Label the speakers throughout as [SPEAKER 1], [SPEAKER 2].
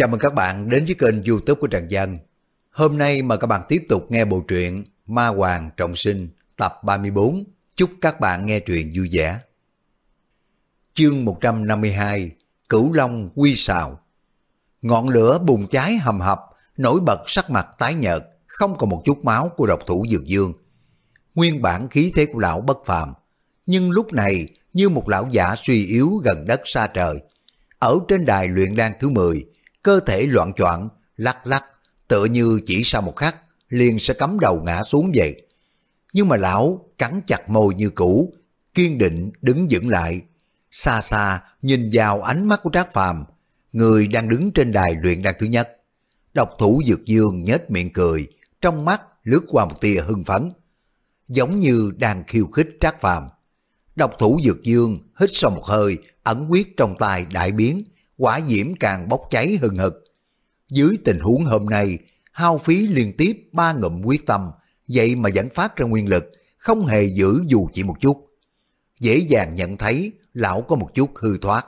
[SPEAKER 1] Chào mừng các bạn đến với kênh youtube của Trần Dân. Hôm nay mời các bạn tiếp tục nghe bộ truyện Ma Hoàng Trọng Sinh tập 34. Chúc các bạn nghe truyện vui vẻ. Chương 152 Cửu Long Quy Sào Ngọn lửa bùng cháy hầm hập, nổi bật sắc mặt tái nhợt, không còn một chút máu của độc thủ Dược Dương. Nguyên bản khí thế của lão bất phàm, nhưng lúc này như một lão giả suy yếu gần đất xa trời. Ở trên đài luyện đan thứ 10, cơ thể loạn choạng lắc lắc, tựa như chỉ sau một khắc, liền sẽ cắm đầu ngã xuống vậy. Nhưng mà lão cắn chặt môi như cũ, kiên định đứng vững lại. Xa xa nhìn vào ánh mắt của Trác Phàm, người đang đứng trên đài luyện đan thứ nhất. Độc thủ Dược Dương nhếch miệng cười, trong mắt lướt qua một tia hưng phấn. Giống như đang khiêu khích Trác Phàm. Độc thủ Dược Dương hít sâu một hơi, ẩn quyết trong tay đại biến, quả diễm càng bốc cháy hừng hực. Dưới tình huống hôm nay, hao phí liên tiếp ba ngụm quyết tâm, vậy mà vẫn phát ra nguyên lực, không hề giữ dù chỉ một chút. Dễ dàng nhận thấy lão có một chút hư thoát.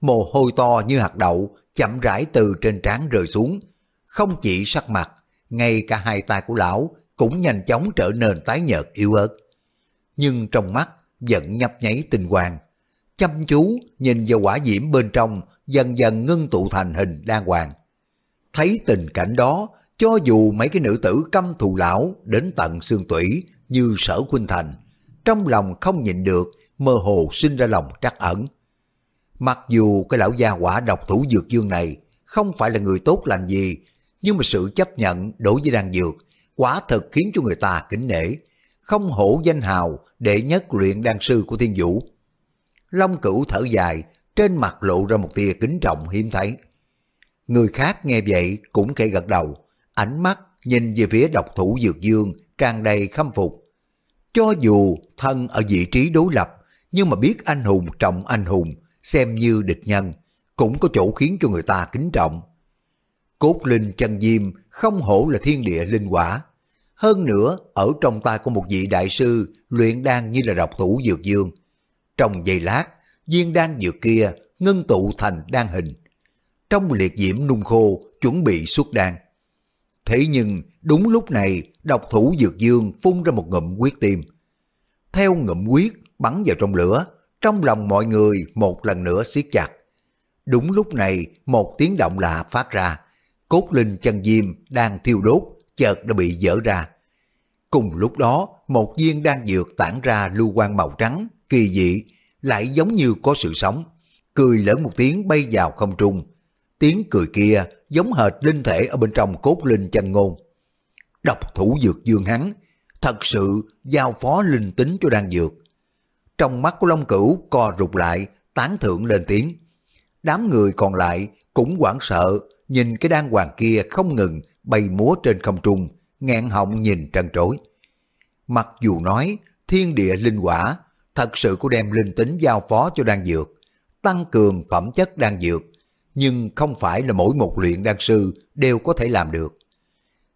[SPEAKER 1] Mồ hôi to như hạt đậu chậm rãi từ trên trán rơi xuống. Không chỉ sắc mặt, ngay cả hai tay của lão cũng nhanh chóng trở nên tái nhợt yếu ớt. Nhưng trong mắt vẫn nhấp nháy tinh quang, chăm chú nhìn vào quả diễm bên trong dần dần ngưng tụ thành hình đan hoàng. Thấy tình cảnh đó, cho dù mấy cái nữ tử căm thù lão đến tận xương tủy như sở khuynh thành, trong lòng không nhịn được, mơ hồ sinh ra lòng trắc ẩn. Mặc dù cái lão gia quả độc thủ dược dương này không phải là người tốt lành gì, nhưng mà sự chấp nhận đối với đan dược quả thật khiến cho người ta kính nể, không hổ danh hào để nhất luyện đan sư của thiên vũ. Long cửu thở dài, trên mặt lộ ra một tia kính trọng hiếm thấy. Người khác nghe vậy cũng kể gật đầu, ánh mắt nhìn về phía độc thủ dược dương tràn đầy khâm phục. Cho dù thân ở vị trí đối lập, nhưng mà biết anh hùng trọng anh hùng, xem như địch nhân, cũng có chỗ khiến cho người ta kính trọng. Cốt linh chân diêm không hổ là thiên địa linh quả. Hơn nữa, ở trong tay của một vị đại sư luyện đan như là độc thủ dược dương. Trong giây lát, viên đan dược kia ngưng tụ thành đan hình. Trong liệt diễm nung khô, chuẩn bị xuất đan. Thế nhưng, đúng lúc này, độc thủ dược dương phun ra một ngụm quyết tim. Theo ngụm quyết bắn vào trong lửa, trong lòng mọi người một lần nữa siết chặt. Đúng lúc này, một tiếng động lạ phát ra. Cốt linh chân diêm đang thiêu đốt, chợt đã bị dở ra. Cùng lúc đó, một viên đan dược tản ra lưu quang màu trắng, kỳ dị, lại giống như có sự sống, cười lớn một tiếng bay vào không trung. Tiếng cười kia giống hệt linh thể ở bên trong cốt linh chân ngôn. Độc thủ dược dương hắn, thật sự giao phó linh tính cho đan dược. Trong mắt của Long Cửu co rụt lại, tán thưởng lên tiếng. Đám người còn lại cũng hoảng sợ, nhìn cái đan hoàng kia không ngừng bay múa trên không trung, ngẹn họng nhìn trân trối. Mặc dù nói thiên địa linh quả thật sự cô đem linh tính giao phó cho đan dược, tăng cường phẩm chất đan dược, nhưng không phải là mỗi một luyện đan sư đều có thể làm được.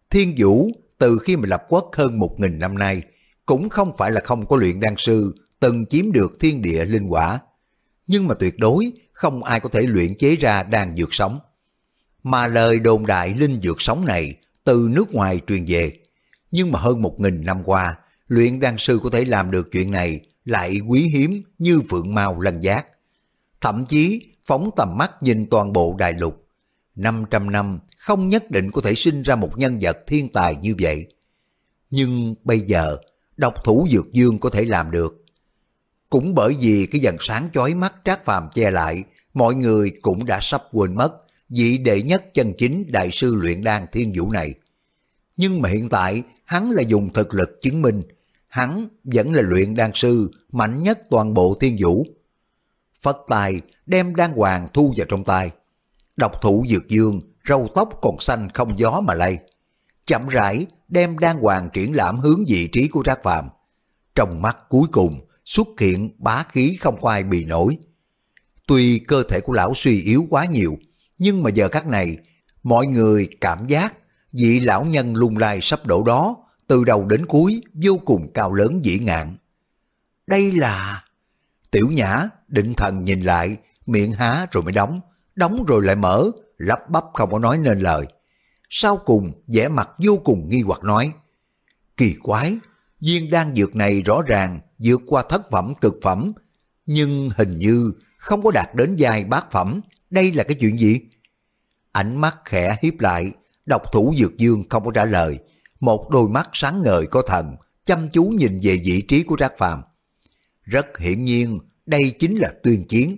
[SPEAKER 1] Thiên Vũ từ khi mà lập quốc hơn một nghìn năm nay, cũng không phải là không có luyện đan sư từng chiếm được thiên địa linh quả, nhưng mà tuyệt đối không ai có thể luyện chế ra đan dược sống. Mà lời đồn đại linh dược sống này từ nước ngoài truyền về, nhưng mà hơn một nghìn năm qua, luyện đan sư có thể làm được chuyện này lại quý hiếm như phượng mao lân giác. Thậm chí phóng tầm mắt nhìn toàn bộ đại lục. 500 năm không nhất định có thể sinh ra một nhân vật thiên tài như vậy. Nhưng bây giờ, độc thủ dược dương có thể làm được. Cũng bởi vì cái dần sáng chói mắt trác phàm che lại, mọi người cũng đã sắp quên mất vị đệ nhất chân chính đại sư luyện đan thiên vũ này. Nhưng mà hiện tại, hắn là dùng thực lực chứng minh hắn vẫn là luyện đan sư mạnh nhất toàn bộ thiên vũ. Phất tài đem đan hoàng thu vào trong tay. Độc thủ dược dương, râu tóc còn xanh không gió mà lay. Chậm rãi đem đan hoàng triển lãm hướng vị trí của Trác Phàm. Trong mắt cuối cùng xuất hiện bá khí không khoai bì nổi. Tuy cơ thể của lão suy yếu quá nhiều, nhưng mà giờ khắc này, mọi người cảm giác vị lão nhân lung lai sắp đổ đó từ đầu đến cuối vô cùng cao lớn dĩ ngạn. Đây là... Tiểu nhã định thần nhìn lại, miệng há rồi mới đóng, đóng rồi lại mở, lắp bắp không có nói nên lời. Sau cùng, vẻ mặt vô cùng nghi hoặc nói, Kỳ quái, viên đan dược này rõ ràng vượt qua thất phẩm cực phẩm, nhưng hình như không có đạt đến giai bát phẩm, đây là cái chuyện gì? Ánh mắt khẽ hiếp lại, độc thủ dược dương không có trả lời, một đôi mắt sáng ngời có thần, chăm chú nhìn về vị trí của Trác Phàm. Rất hiển nhiên, đây chính là tuyên chiến.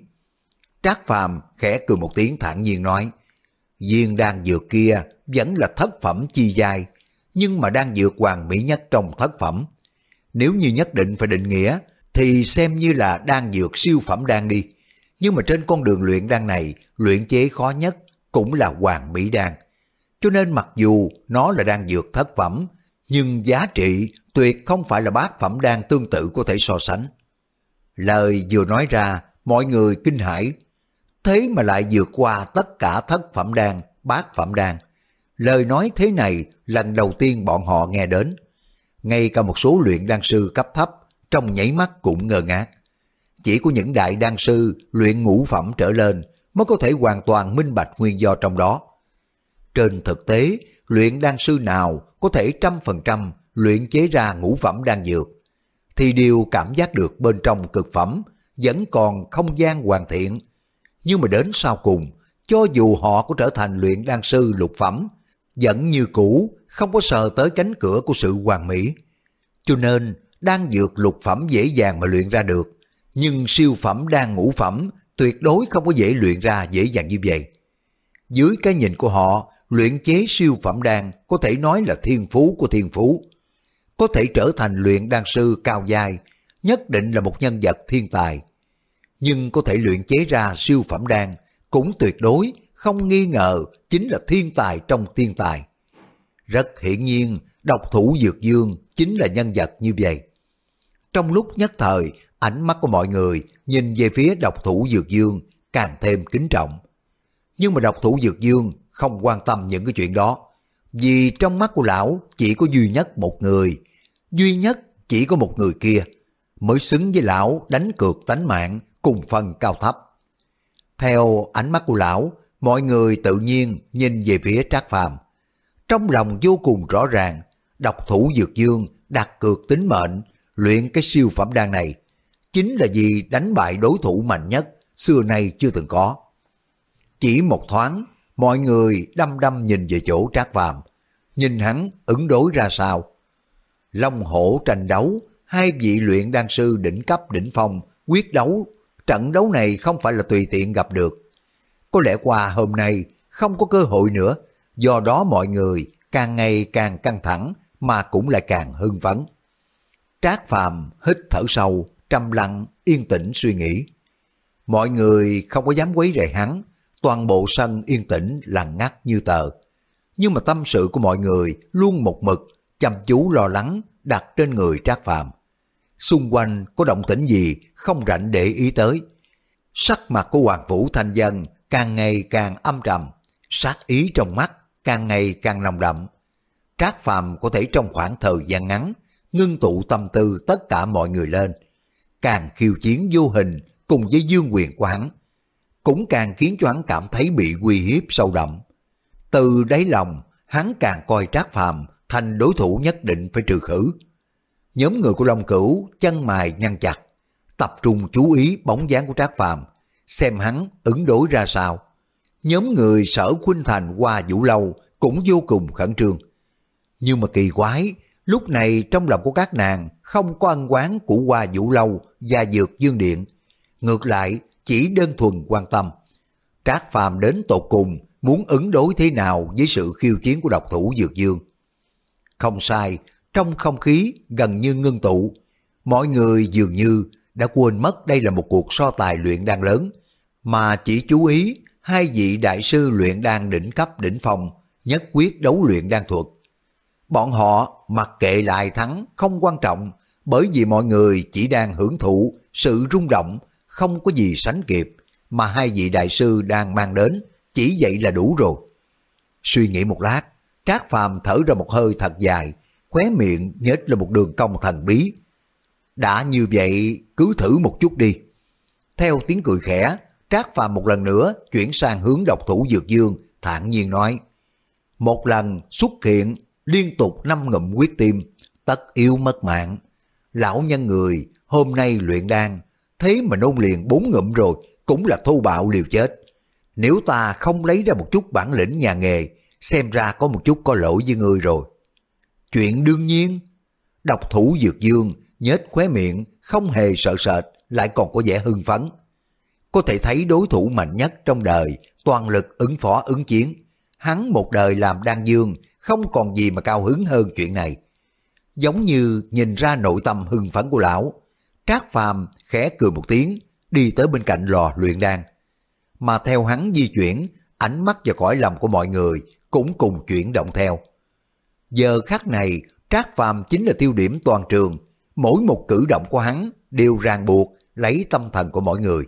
[SPEAKER 1] Trác Phàm khẽ cười một tiếng thản nhiên nói, viên đan dược kia vẫn là thất phẩm chi giai, nhưng mà đang dược hoàng mỹ nhất trong thất phẩm. Nếu như nhất định phải định nghĩa, thì xem như là đang dược siêu phẩm đang đi. Nhưng mà trên con đường luyện đan này, luyện chế khó nhất cũng là hoàng mỹ đan. Cho nên mặc dù nó là đan dược thất phẩm, nhưng giá trị tuyệt không phải là bát phẩm đan tương tự có thể so sánh. Lời vừa nói ra, mọi người kinh hãi. Thế mà lại vượt qua tất cả thất phẩm đan, bát phẩm đan. Lời nói thế này lần đầu tiên bọn họ nghe đến. Ngay cả một số luyện đan sư cấp thấp trong nhảy mắt cũng ngơ ngác. Chỉ có những đại đan sư luyện ngũ phẩm trở lên mới có thể hoàn toàn minh bạch nguyên do trong đó. Trên thực tế, luyện đan sư nào có thể trăm phần trăm luyện chế ra ngũ phẩm đan dược, thì đều cảm giác được bên trong cực phẩm vẫn còn không gian hoàn thiện. Nhưng mà đến sau cùng, cho dù họ có trở thành luyện đan sư lục phẩm, vẫn như cũ, không có sờ tới cánh cửa của sự hoàn mỹ. Cho nên, đan dược lục phẩm dễ dàng mà luyện ra được, nhưng siêu phẩm đan ngũ phẩm tuyệt đối không có dễ luyện ra dễ dàng như vậy. Dưới cái nhìn của họ, luyện chế siêu phẩm đan có thể nói là thiên phú của thiên phú. Có thể trở thành luyện đan sư cao dài, nhất định là một nhân vật thiên tài. Nhưng có thể luyện chế ra siêu phẩm đan cũng tuyệt đối không nghi ngờ chính là thiên tài trong thiên tài. Rất hiển nhiên, độc thủ Dược Dương chính là nhân vật như vậy. Trong lúc nhất thời, ánh mắt của mọi người nhìn về phía độc thủ Dược Dương càng thêm kính trọng. Nhưng mà độc thủ Dược Dương không quan tâm những cái chuyện đó. Vì trong mắt của lão chỉ có duy nhất một người, duy nhất chỉ có một người kia, mới xứng với lão đánh cược tánh mạng cùng phần cao thấp. Theo ánh mắt của lão, mọi người tự nhiên nhìn về phía Trác Phàm. Trong lòng vô cùng rõ ràng, độc thủ Dược Dương đặt cược tính mệnh, luyện cái siêu phẩm đan này, chính là vì đánh bại đối thủ mạnh nhất xưa nay chưa từng có. Chỉ một thoáng, mọi người đăm đăm nhìn về chỗ Trác Phàm, nhìn hắn ứng đối ra sao. Long hổ tranh đấu, hai vị luyện đan sư đỉnh cấp đỉnh phong quyết đấu, trận đấu này không phải là tùy tiện gặp được. Có lẽ qua hôm nay không có cơ hội nữa, do đó mọi người càng ngày càng căng thẳng mà cũng lại càng hưng phấn. Trác Phàm hít thở sâu, trầm lặng, yên tĩnh suy nghĩ. Mọi người không có dám quấy rầy hắn, toàn bộ sân yên tĩnh lặng ngắt như tờ. Nhưng mà tâm sự của mọi người luôn một mực, chăm chú lo lắng đặt trên người Trác Phàm. Xung quanh có động tĩnh gì không rảnh để ý tới. Sắc mặt của Hoàng Vũ Thanh Dân càng ngày càng âm trầm, sát ý trong mắt càng ngày càng nồng đậm. Trác Phàm có thể trong khoảng thời gian ngắn ngưng tụ tâm tư tất cả mọi người lên, càng khiêu chiến vô hình cùng với dương quyền của hắn, cũng càng khiến cho hắn cảm thấy bị uy hiếp sâu đậm. Từ đáy lòng, hắn càng coi Trác Phàm thành đối thủ nhất định phải trừ khử. Nhóm người của Long Cửu chân mài nhăn chặt, tập trung chú ý bóng dáng của Trác Phàm, xem hắn ứng đối ra sao. Nhóm người sở khuynh thành qua vũ lâu cũng vô cùng khẩn trương. Nhưng mà kỳ quái, lúc này trong lòng của các nàng không có ân quán của qua vũ lâu và dược dương điện. Ngược lại, chỉ đơn thuần quan tâm. Trác Phàm đến tột cùng muốn ứng đối thế nào với sự khiêu chiến của độc thủ Dược Dương. Không sai, trong không khí gần như ngưng tụ, mọi người dường như đã quên mất đây là một cuộc so tài luyện đan lớn, mà chỉ chú ý hai vị đại sư luyện đan đỉnh cấp đỉnh phòng nhất quyết đấu luyện đan thuật. Bọn họ mặc kệ lại thắng không quan trọng bởi vì mọi người chỉ đang hưởng thụ sự rung động không có gì sánh kịp mà hai vị đại sư đang mang đến chỉ vậy là đủ rồi. Suy nghĩ một lát, Trác Phàm thở ra một hơi thật dài, khóe miệng nhếch lên một đường cong thần bí. Đã như vậy, cứ thử một chút đi. Theo tiếng cười khẽ, Trác Phàm một lần nữa chuyển sang hướng độc thủ Dược Dương, thản nhiên nói, một lần xuất hiện liên tục năm ngụm quyết tim, tất yếu mất mạng. Lão nhân người hôm nay luyện đan, thế mà nôn liền bốn ngụm rồi, cũng là thô bạo liều chết. Nếu ta không lấy ra một chút bản lĩnh nhà nghề, xem ra có một chút có lỗi với ngươi rồi. Chuyện đương nhiên, độc thủ dược dương, nhếch khóe miệng, không hề sợ sệt, lại còn có vẻ hưng phấn. Có thể thấy đối thủ mạnh nhất trong đời, toàn lực ứng phó ứng chiến. Hắn một đời làm đan dương, không còn gì mà cao hứng hơn chuyện này. Giống như nhìn ra nội tâm hưng phấn của lão, Trác Phàm khẽ cười một tiếng, đi tới bên cạnh lò luyện đan. Mà theo hắn di chuyển, ánh mắt và cõi lòng của mọi người cũng cùng chuyển động theo. Giờ khắc này, Trác Phàm chính là tiêu điểm toàn trường, mỗi một cử động của hắn đều ràng buộc lấy tâm thần của mọi người.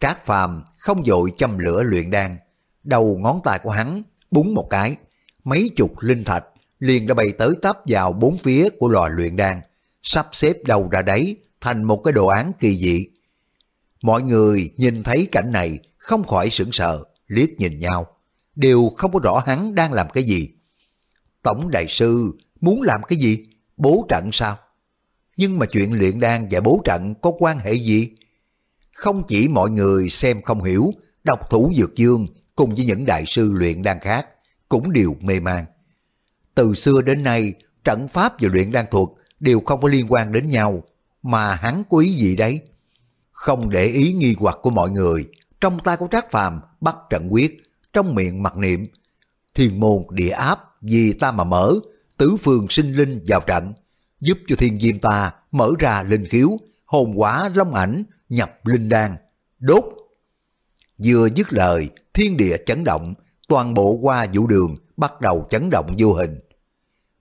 [SPEAKER 1] Trác Phàm không dội châm lửa luyện đan, đầu ngón tay của hắn búng một cái, mấy chục linh thạch liền đã bay tới tấp vào bốn phía của lò luyện đan, sắp xếp đầu ra đấy thành một cái đồ án kỳ dị. Mọi người nhìn thấy cảnh này không khỏi sững sờ, liếc nhìn nhau, đều không có rõ hắn đang làm cái gì. Tổng đại sư muốn làm cái gì? Bố trận sao? Nhưng mà chuyện luyện đan và bố trận có quan hệ gì? Không chỉ mọi người xem không hiểu, độc thủ dược dương cùng với những đại sư luyện đan khác cũng đều mê man. Từ xưa đến nay, trận pháp và luyện đan thuật đều không có liên quan đến nhau, mà hắn có ý gì đấy? Không để ý nghi hoặc của mọi người, trong tay của Trác Phàm bắt trận quyết, trong miệng mặc niệm, thiên môn địa áp vì ta mà mở, tứ phương sinh linh vào trận, giúp cho thiên diêm ta mở ra linh khiếu, hồn quả long ảnh, nhập linh đan, đốt. Vừa dứt lời, thiên địa chấn động, toàn bộ qua vũ đường bắt đầu chấn động vô hình.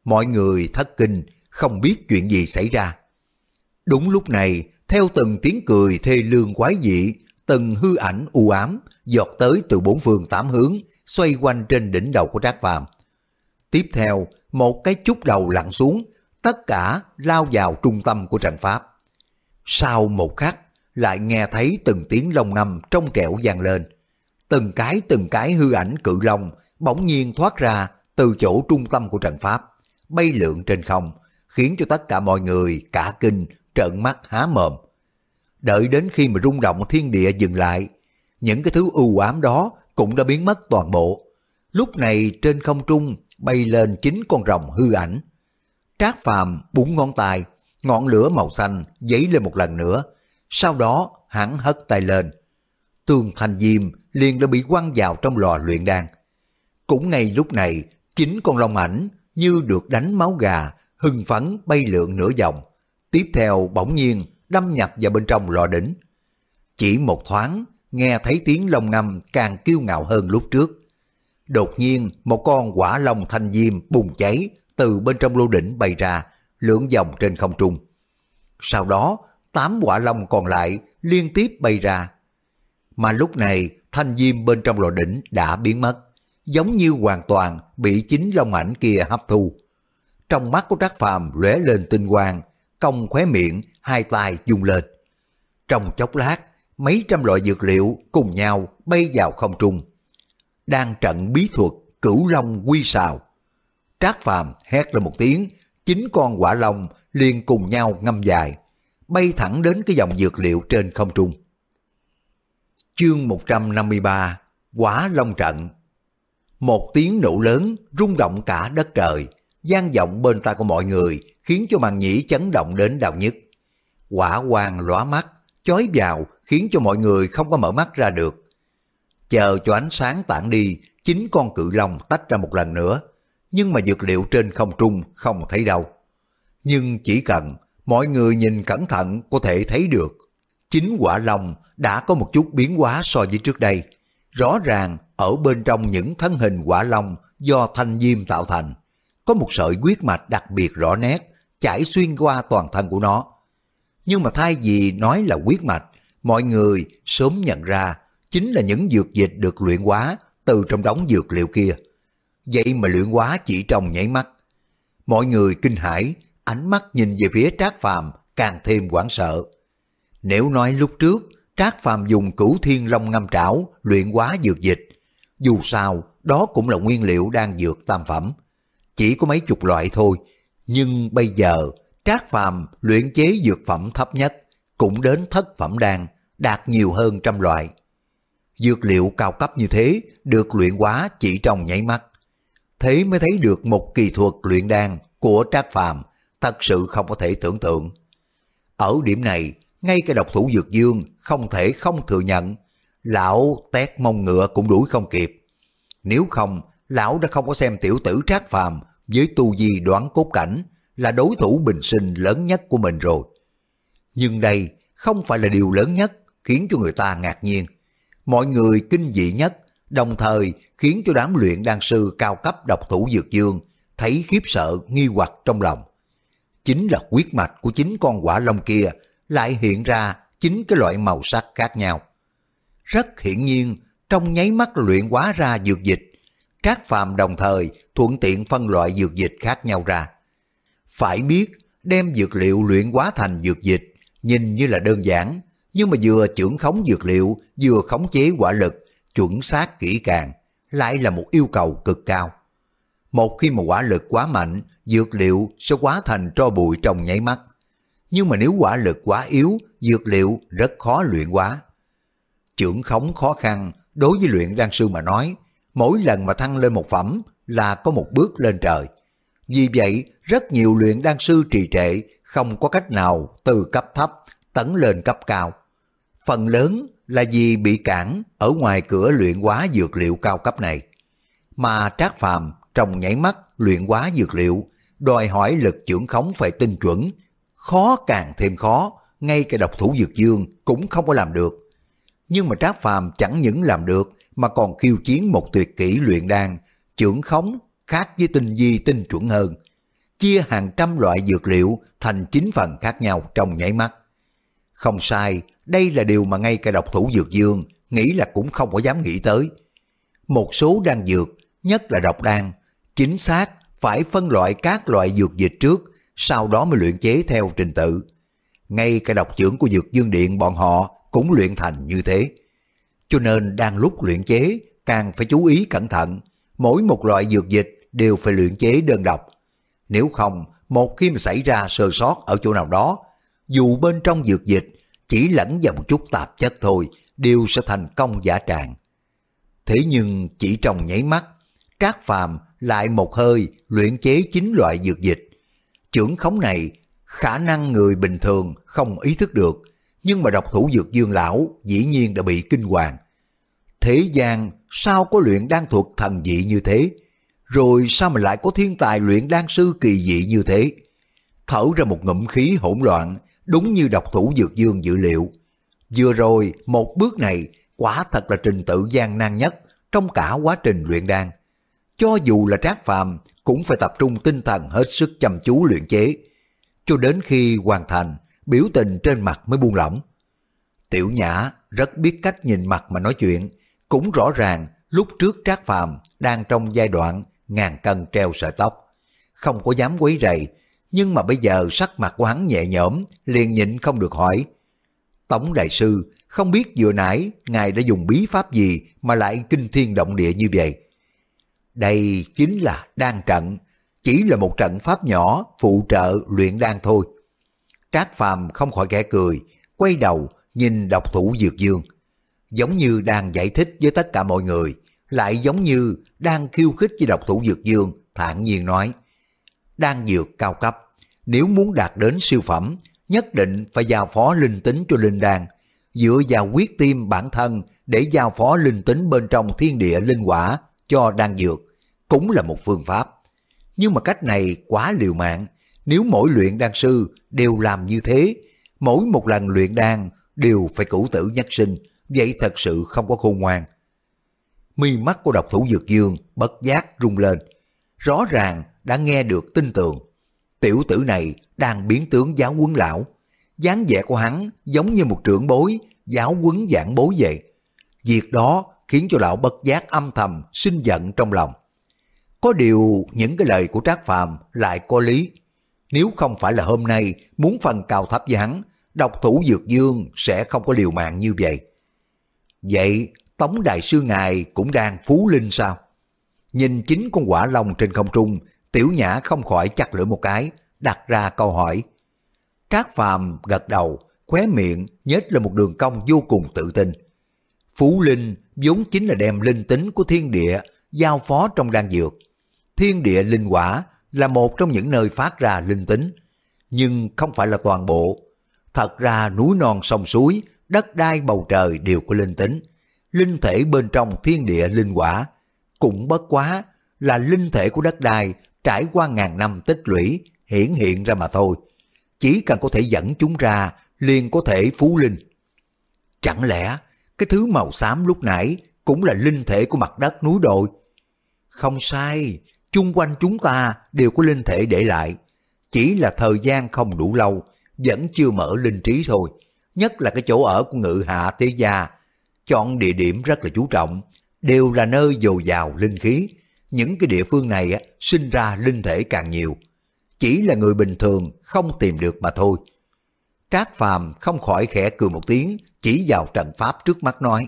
[SPEAKER 1] Mọi người thất kinh, không biết chuyện gì xảy ra. Đúng lúc này, theo từng tiếng cười thê lương quái dị, từng hư ảnh u ám giọt tới từ bốn phương tám hướng, xoay quanh trên đỉnh đầu của Trác Phàm. Tiếp theo, một cái chút đầu lặn xuống, tất cả lao vào trung tâm của trận pháp. Sau một khắc, lại nghe thấy từng tiếng lông ngâm trong trẻo vang lên. Từng cái từng cái hư ảnh cự long bỗng nhiên thoát ra từ chỗ trung tâm của trận pháp, bay lượn trên không, khiến cho tất cả mọi người cả kinh trợn mắt há mồm. Đợi đến khi mà rung động thiên địa dừng lại, những cái thứ u ám đó cũng đã biến mất toàn bộ. Lúc này trên không trung bay lên chín con rồng hư ảnh. Trác phàm búng ngón tay, ngọn lửa màu xanh dấy lên một lần nữa. Sau đó hắn hất tay lên. Tường thành diêm liền đã bị quăng vào trong lò luyện đan. Cũng ngay lúc này, chính con long ảnh như được đánh máu gà, hưng phấn bay lượn nửa vòng. Tiếp theo bỗng nhiên đâm nhập vào bên trong lò đỉnh. Chỉ một thoáng, nghe thấy tiếng lông ngâm càng kiêu ngạo hơn lúc trước. Đột nhiên, một con quả lông thanh diêm bùng cháy từ bên trong lô đỉnh bay ra, lưỡng vòng trên không trung. Sau đó, tám quả lông còn lại liên tiếp bay ra. Mà lúc này, thanh diêm bên trong lò đỉnh đã biến mất, giống như hoàn toàn bị chính lông ảnh kia hấp thu. Trong mắt của Trác Phàm lóe lên tinh quang, cong khóe miệng, hai tay dùng lên. Trong chốc lát, mấy trăm loại dược liệu cùng nhau bay vào không trung. Đang trận bí thuật cửu long quy sào. Trác Phàm hét lên một tiếng, chín con quả long liền cùng nhau ngâm dài, bay thẳng đến cái dòng dược liệu trên không trung. Chương 153 Quả Long Trận Một tiếng nổ lớn rung động cả đất trời, gian vọng bên tai của mọi người khiến cho màn nhĩ chấn động đến đau nhức, Quả quang lóa mắt, chói vào khiến cho mọi người không có mở mắt ra được. Chờ cho ánh sáng tản đi, chính con cự long tách ra một lần nữa, nhưng mà dược liệu trên không trung không thấy đâu. Nhưng chỉ cần mọi người nhìn cẩn thận có thể thấy được, chính quả long đã có một chút biến hóa so với trước đây. Rõ ràng ở bên trong những thân hình quả long do thanh diêm tạo thành, có một sợi huyết mạch đặc biệt rõ nét, chảy xuyên qua toàn thân của nó. Nhưng mà thay vì nói là huyết mạch, mọi người sớm nhận ra chính là những dược dịch được luyện hóa từ trong đống dược liệu kia. Vậy mà luyện hóa chỉ trong nháy mắt. Mọi người kinh hãi, ánh mắt nhìn về phía Trác Phàm càng thêm hoảng sợ. Nếu nói lúc trước, Trác Phàm dùng cửu thiên long ngâm trảo luyện hóa dược dịch, dù sao đó cũng là nguyên liệu đang dược tam phẩm. Chỉ có mấy chục loại thôi, nhưng bây giờ Trác Phàm luyện chế dược phẩm thấp nhất cũng đến thất phẩm đan, đạt nhiều hơn trăm loại. Dược liệu cao cấp như thế được luyện hóa chỉ trong nháy mắt. Thế mới thấy được một kỳ thuật luyện đan của Trác Phàm thật sự không có thể tưởng tượng. Ở điểm này, ngay cả độc thủ dược dương không thể không thừa nhận, lão tét mông ngựa cũng đuổi không kịp. Nếu không, lão đã không có xem tiểu tử Trác Phàm với tu di đoán cốt cảnh là đối thủ bình sinh lớn nhất của mình rồi. Nhưng đây không phải là điều lớn nhất khiến cho người ta ngạc nhiên. Mọi người kinh dị nhất, đồng thời khiến cho đám luyện đan sư cao cấp độc thủ dược dương thấy khiếp sợ nghi hoặc trong lòng. Chính là quyết mạch của chính con quả lông kia lại hiện ra chính cái loại màu sắc khác nhau. Rất hiển nhiên, trong nháy mắt luyện hóa ra dược dịch, các Phàm đồng thời thuận tiện phân loại dược dịch khác nhau ra. Phải biết, đem dược liệu luyện hóa thành dược dịch, nhìn như là đơn giản, nhưng mà vừa trưởng khống dược liệu, vừa khống chế quả lực, chuẩn xác kỹ càng, lại là một yêu cầu cực cao. Một khi mà quả lực quá mạnh, dược liệu sẽ quá thành tro bụi trong nháy mắt. Nhưng mà nếu quả lực quá yếu, dược liệu rất khó luyện quá Trưởng khống khó khăn, đối với luyện đan sư mà nói, mỗi lần mà thăng lên một phẩm là có một bước lên trời. Vì vậy, rất nhiều luyện đan sư trì trệ không có cách nào từ cấp thấp tấn lên cấp cao. Phần lớn là vì bị cản ở ngoài cửa luyện hóa dược liệu cao cấp này. Mà Trác Phàm trong nhảy mắt luyện hóa dược liệu, đòi hỏi lực trưởng khống phải tinh chuẩn, khó càng thêm khó, ngay cả độc thủ dược dương cũng không có làm được. Nhưng mà Trác Phàm chẳng những làm được mà còn khiêu chiến một tuyệt kỹ luyện đan, trưởng khống khác với tinh di tinh chuẩn hơn, chia hàng trăm loại dược liệu thành chín phần khác nhau trong nháy mắt. Không sai, đây là điều mà ngay cả độc thủ dược dương nghĩ là cũng không có dám nghĩ tới. Một số đan dược, nhất là độc đan, chính xác phải phân loại các loại dược dịch trước, sau đó mới luyện chế theo trình tự. Ngay cả độc trưởng của dược dương điện bọn họ cũng luyện thành như thế. Cho nên đang lúc luyện chế càng phải chú ý cẩn thận, mỗi một loại dược dịch đều phải luyện chế đơn độc. Nếu không, một khi mà xảy ra sơ sót ở chỗ nào đó, dù bên trong dược dịch chỉ lẫn vào một chút tạp chất thôi, đều sẽ thành công giả tràng Thế nhưng chỉ trong nháy mắt, Trác Phàm lại một hơi luyện chế chín loại dược dịch. Trưởng khống này, khả năng người bình thường không ý thức được, nhưng mà độc thủ dược dương lão dĩ nhiên đã bị kinh hoàng. Thế gian sao có luyện đan thuật thần dị như thế? Rồi sao mà lại có thiên tài luyện đan sư kỳ dị như thế? Thở ra một ngụm khí hỗn loạn, đúng như độc thủ dược dương dự liệu. Vừa rồi, một bước này quả thật là trình tự gian nan nhất trong cả quá trình luyện đan. Cho dù là trác phàm cũng phải tập trung tinh thần hết sức chăm chú luyện chế. Cho đến khi hoàn thành, biểu tình trên mặt mới buông lỏng. Tiểu Nhã rất biết cách nhìn mặt mà nói chuyện, cũng rõ ràng lúc trước Trác Phàm đang trong giai đoạn ngàn cân treo sợi tóc, không có dám quấy rầy, nhưng mà bây giờ sắc mặt của hắn nhẹ nhõm, liền nhịn không được hỏi. Tổng đại sư, không biết vừa nãy ngài đã dùng bí pháp gì mà lại kinh thiên động địa như vậy? Đây chính là đan trận, chỉ là một trận pháp nhỏ phụ trợ luyện đan thôi. Trác Phàm không khỏi kẻ cười, quay đầu nhìn độc thủ Dược Dương. Giống như đang giải thích với tất cả mọi người, lại giống như đang khiêu khích với độc thủ Dược Dương, thản nhiên nói. Đan dược cao cấp, nếu muốn đạt đến siêu phẩm, nhất định phải giao phó linh tính cho linh đan, dựa vào quyết tim bản thân để giao phó linh tính bên trong thiên địa linh quả cho đan dược, cũng là một phương pháp. Nhưng mà cách này quá liều mạng, nếu mỗi luyện đan sư đều làm như thế, mỗi một lần luyện đan đều phải cửu tử nhất sinh, vậy thật sự không có khôn ngoan. Mi mắt của độc thủ dược dương bất giác rung lên, rõ ràng đã nghe được tin tưởng. Tiểu tử này đang biến tướng giáo quấn lão, dáng vẻ của hắn giống như một trưởng bối, giáo quấn giảng bối vậy. Việc đó khiến cho lão bất giác âm thầm sinh giận trong lòng. Có điều những cái lời của Trác Phàm lại có lý. Nếu không phải là hôm nay muốn phần cao thấp với hắn, độc thủ dược dương sẽ không có liều mạng như vậy. Vậy Tống Đại Sư Ngài cũng đang phú linh sao? Nhìn chính con quả long trên không trung, Tiểu Nhã không khỏi chặt lưỡi một cái, đặt ra câu hỏi. Trác Phàm gật đầu, khóe miệng nhếch lên một đường cong vô cùng tự tin. Phú Linh vốn chính là đem linh tính của thiên địa giao phó trong đan dược. Thiên địa linh quả là một trong những nơi phát ra linh tính, nhưng không phải là toàn bộ. Thật ra núi non sông suối, đất đai bầu trời đều có linh tính. Linh thể bên trong thiên địa linh quả cũng bất quá là linh thể của đất đai trải qua ngàn năm tích lũy hiển hiện ra mà thôi. Chỉ cần có thể dẫn chúng ra liền có thể phú linh. Chẳng lẽ cái thứ màu xám lúc nãy cũng là linh thể của mặt đất núi đồi? Không sai, chung quanh chúng ta đều có linh thể để lại. Chỉ là thời gian không đủ lâu, vẫn chưa mở linh trí thôi. Nhất là cái chỗ ở của ngự hạ tế gia. Chọn địa điểm rất là chú trọng, đều là nơi dồi dào linh khí. Những cái địa phương này á, sinh ra linh thể càng nhiều. Chỉ là người bình thường không tìm được mà thôi. Trác Phàm không khỏi khẽ cười một tiếng, chỉ vào trận pháp trước mắt nói.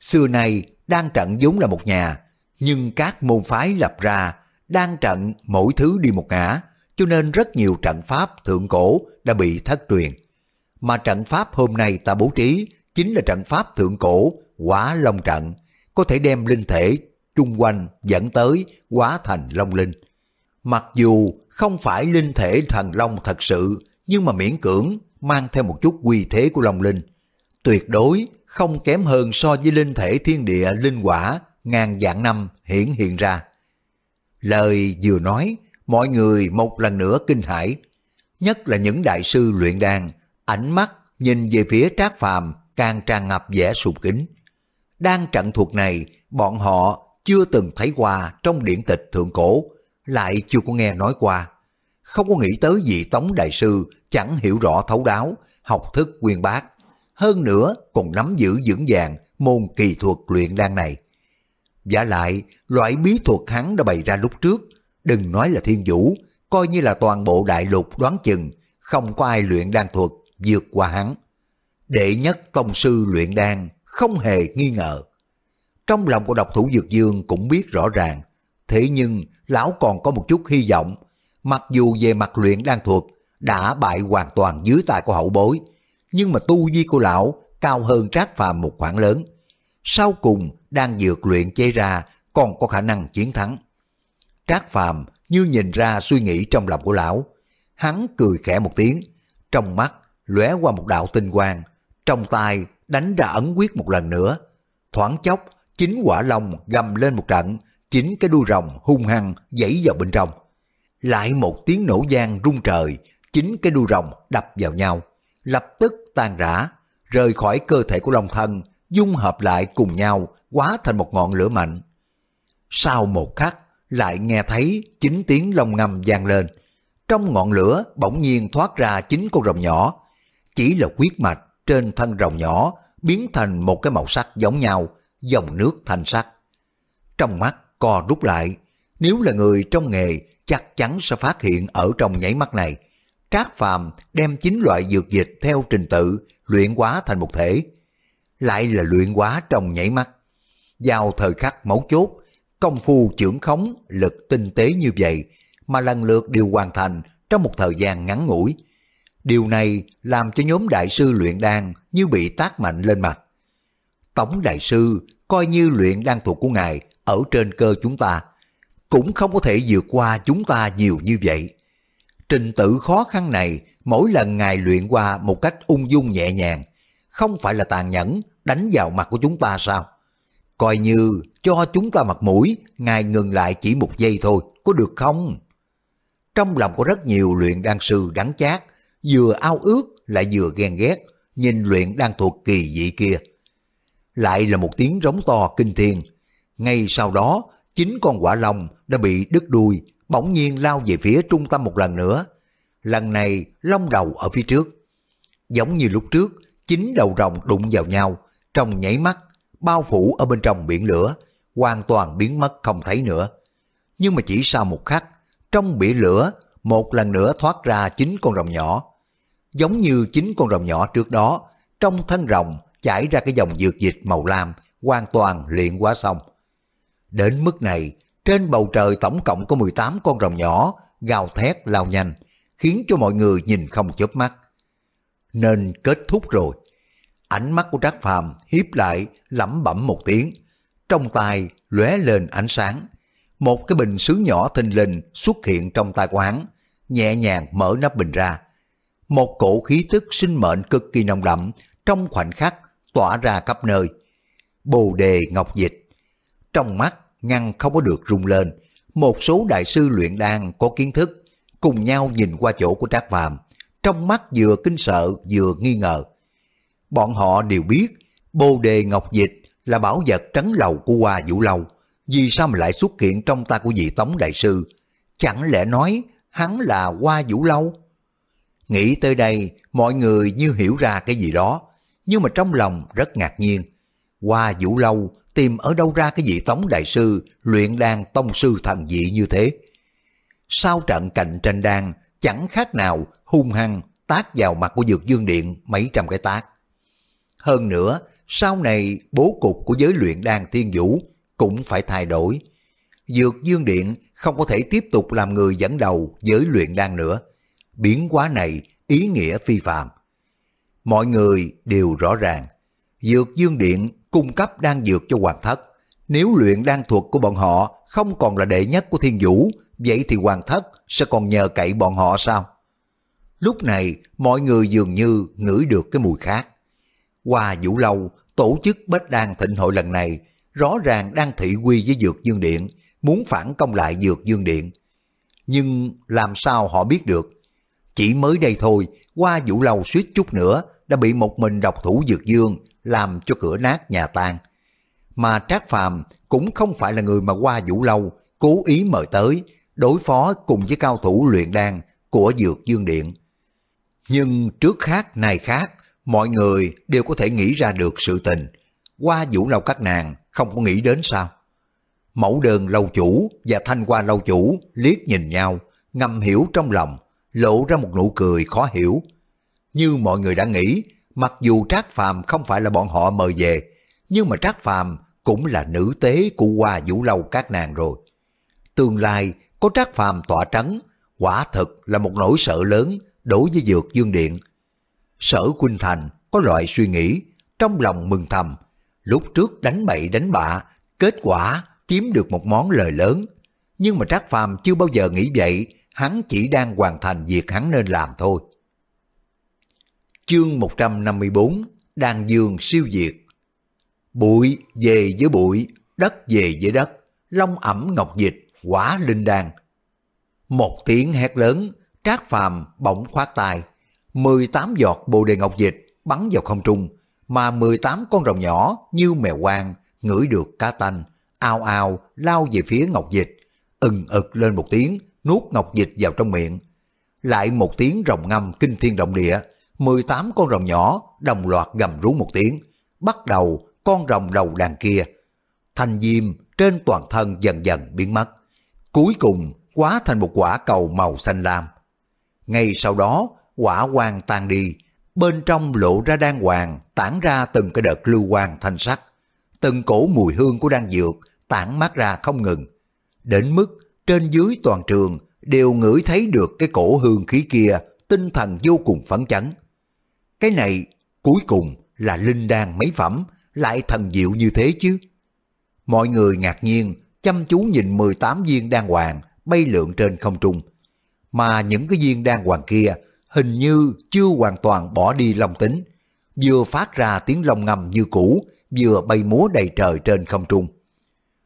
[SPEAKER 1] Xưa nay, đang trận vốn là một nhà, nhưng các môn phái lập ra, đang trận mỗi thứ đi một ngã, cho nên rất nhiều trận pháp thượng cổ đã bị thất truyền. Mà trận pháp hôm nay ta bố trí chính là trận pháp thượng cổ, quả long trận, có thể đem linh thể trung quanh dẫn tới quá thành long linh. Mặc dù không phải linh thể thần long thật sự, nhưng mà miễn cưỡng mang theo một chút quy thế của long linh. Tuyệt đối không kém hơn so với linh thể thiên địa linh quả ngàn vạn năm hiển hiện ra. Lời vừa nói, mọi người một lần nữa kinh hãi, nhất là những đại sư luyện đan, ánh mắt nhìn về phía Trác Phàm càng tràn ngập vẻ sụp kính. Đang trận thuật này, bọn họ chưa từng thấy qua trong điển tịch thượng cổ, lại chưa có nghe nói qua. Không có nghĩ tới vị Tống Đại Sư chẳng hiểu rõ thấu đáo, học thức quyền bác. Hơn nữa còn nắm giữ vững vàng môn kỳ thuật luyện đan này. Giả lại, loại bí thuật hắn đã bày ra lúc trước, đừng nói là thiên vũ, coi như là toàn bộ đại lục đoán chừng, không có ai luyện đan thuật vượt qua hắn. Đệ nhất tông sư luyện đan, không hề nghi ngờ. Trong lòng của độc thủ Dược Dương cũng biết rõ ràng, thế nhưng lão còn có một chút hy vọng, mặc dù về mặt luyện đan thuật đã bại hoàn toàn dưới tay của hậu bối, nhưng mà tu vi của lão cao hơn trác phàm một khoảng lớn. Sau cùng đang dược luyện chế ra còn có khả năng chiến thắng. Trác phàm như nhìn ra suy nghĩ trong lòng của lão, hắn cười khẽ một tiếng, trong mắt lóe qua một đạo tinh quang, trong tay đánh ra ấn quyết một lần nữa. Thoáng chốc, chính quả long gầm lên một trận, chính cái đuôi rồng hung hăng dãy vào bên trong. Lại một tiếng nổ vang rung trời, chính cái đuôi rồng đập vào nhau, lập tức tan rã, rời khỏi cơ thể của long thân, dung hợp lại cùng nhau, hóa thành một ngọn lửa mạnh. Sau một khắc, lại nghe thấy chính tiếng lông ngầm vang lên. Trong ngọn lửa bỗng nhiên thoát ra chính con rồng nhỏ, chỉ là quyết mạch trên thân rồng nhỏ biến thành một cái màu sắc giống nhau, dòng nước thanh sắc. Trong mắt co rút lại, nếu là người trong nghề chắc chắn sẽ phát hiện ở trong nháy mắt này. Trác Phàm đem chín loại dược dịch theo trình tự luyện hóa thành một thể. Lại là luyện quá trong nhảy mắt. Vào thời khắc mấu chốt, công phu trưởng khống lực tinh tế như vậy mà lần lượt đều hoàn thành trong một thời gian ngắn ngủi. Điều này làm cho nhóm đại sư luyện đan như bị tác mạnh lên mặt. Tổng đại sư coi như luyện đan thuật của ngài ở trên cơ chúng ta, cũng không có thể vượt qua chúng ta nhiều như vậy. Trình tự khó khăn này mỗi lần ngài luyện qua một cách ung dung nhẹ nhàng, không phải là tàn nhẫn đánh vào mặt của chúng ta sao? Coi như cho chúng ta mặt mũi, ngài ngừng lại chỉ một giây thôi, có được không? Trong lòng có rất nhiều luyện đan sư đắng chát, vừa ao ước lại vừa ghen ghét, nhìn luyện đan thuật kỳ dị kia. Lại là một tiếng rống to kinh thiên. Ngay sau đó, chính con quả long đã bị đứt đuôi, bỗng nhiên lao về phía trung tâm một lần nữa. Lần này long đầu ở phía trước. Giống như lúc trước, chính đầu rồng đụng vào nhau, trong nhảy mắt, bao phủ ở bên trong biển lửa, hoàn toàn biến mất không thấy nữa. Nhưng mà chỉ sau một khắc, trong biển lửa, một lần nữa thoát ra chính con rồng nhỏ. Giống như chính con rồng nhỏ trước đó, trong thân rồng chảy ra cái dòng dược dịch màu lam, hoàn toàn luyện quá xong. Đến mức này, trên bầu trời tổng cộng có 18 con rồng nhỏ gào thét lao nhanh, khiến cho mọi người nhìn không chớp mắt. Nên kết thúc rồi. Ánh mắt của Trác Phàm hiếp lại lẩm bẩm một tiếng, trong tay lóe lên ánh sáng. Một cái bình sứ nhỏ thình lình xuất hiện trong tay của hắn, nhẹ nhàng mở nắp bình ra. Một cổ khí tức sinh mệnh cực kỳ nồng đậm trong khoảnh khắc tỏa ra khắp nơi. Bồ đề ngọc dịch. Trong mắt ngăn không có được rung lên. Một số đại sư luyện đan có kiến thức cùng nhau nhìn qua chỗ của Trác Phàm, trong mắt vừa kinh sợ vừa nghi ngờ. Bọn họ đều biết Bồ đề ngọc dịch là bảo vật trấn lầu của Hoa Vũ Lâu, vì sao mà lại xuất hiện trong tay của vị Tống Đại Sư? Chẳng lẽ nói hắn là Hoa Vũ Lâu? Nghĩ tới đây, mọi người như hiểu ra cái gì đó, nhưng mà trong lòng rất ngạc nhiên. Hoa Vũ Lâu tìm ở đâu ra cái vị Tống Đại Sư luyện đan tông sư thần dị như thế? Sau trận cạnh tranh đan, chẳng khác nào hung hăng tác vào mặt của Dược Dương Điện mấy trăm cái tác. Hơn nữa, sau này bố cục của giới luyện đan thiên vũ cũng phải thay đổi. Dược Dương Điện không có thể tiếp tục làm người dẫn đầu giới luyện đan nữa. Biến hóa này ý nghĩa phi phạm. Mọi người đều rõ ràng, Dược Dương Điện cung cấp đan dược cho hoàng thất. Nếu luyện đan thuật của bọn họ không còn là đệ nhất của thiên vũ, vậy thì hoàng thất sẽ còn nhờ cậy bọn họ sao? Lúc này, mọi người dường như ngửi được cái mùi khác. Qua Vũ Lâu, tổ chức Bách Đan Thịnh Hội lần này, rõ ràng đang thị quy với Dược Dương Điện, muốn phản công lại Dược Dương Điện. Nhưng làm sao họ biết được? Chỉ mới đây thôi, qua Vũ Lâu suýt chút nữa đã bị một mình độc thủ Dược Dương làm cho cửa nát nhà tan. Mà Trác Phàm cũng không phải là người mà qua Vũ Lâu cố ý mời tới đối phó cùng với cao thủ luyện đan của Dược Dương Điện. Nhưng trước khác này khác, mọi người đều có thể nghĩ ra được sự tình. Qua vũ lâu các nàng không có nghĩ đến sao? Mẫu đơn lâu chủ và thanh qua lâu chủ liếc nhìn nhau, ngầm hiểu trong lòng, lộ ra một nụ cười khó hiểu. Như mọi người đã nghĩ, mặc dù Trác Phàm không phải là bọn họ mời về, nhưng mà Trác Phàm cũng là nữ tế của Hoa Vũ Lâu các nàng rồi. Tương lai có Trác Phàm tỏa trắng, quả thực là một nỗi sợ lớn đối với Dược Dương Điện. Sở Quynh Thành có loại suy nghĩ, trong lòng mừng thầm, lúc trước đánh bậy đánh bạ, kết quả chiếm được một món lời lớn. Nhưng mà Trác Phàm chưa bao giờ nghĩ vậy, hắn chỉ đang hoàn thành việc hắn nên làm thôi. Chương 154 Đàn dương siêu diệt Bụi về với bụi, đất về với đất, long ẩm ngọc dịch, quả linh đan. Một tiếng hét lớn, Trác Phàm bỗng khoát tay, 18 giọt bồ đề ngọc dịch bắn vào không trung, mà 18 con rồng nhỏ như mèo quang ngửi được cá tanh, ao ao lao về phía ngọc dịch, ừng ực lên một tiếng, nuốt ngọc dịch vào trong miệng. Lại một tiếng rồng ngâm kinh thiên động địa, 18 con rồng nhỏ đồng loạt gầm rú một tiếng, bắt đầu con rồng đầu đàn kia. Thanh diêm trên toàn thân dần dần biến mất. Cuối cùng quá thành một quả cầu màu xanh lam. Ngay sau đó, quả quang tan đi, bên trong lộ ra đan hoàng tản ra từng cái đợt lưu quang thanh sắc. Từng cổ mùi hương của đan dược tản mát ra không ngừng. Đến mức trên dưới toàn trường đều ngửi thấy được cái cổ hương khí kia tinh thần vô cùng phấn chấn. Cái này cuối cùng là linh đan mấy phẩm lại thần diệu như thế chứ. Mọi người ngạc nhiên chăm chú nhìn 18 viên đan hoàng bay lượn trên không trung. Mà những cái viên đan hoàng kia hình như chưa hoàn toàn bỏ đi lòng tính, vừa phát ra tiếng lòng ngầm như cũ, vừa bay múa đầy trời trên không trung.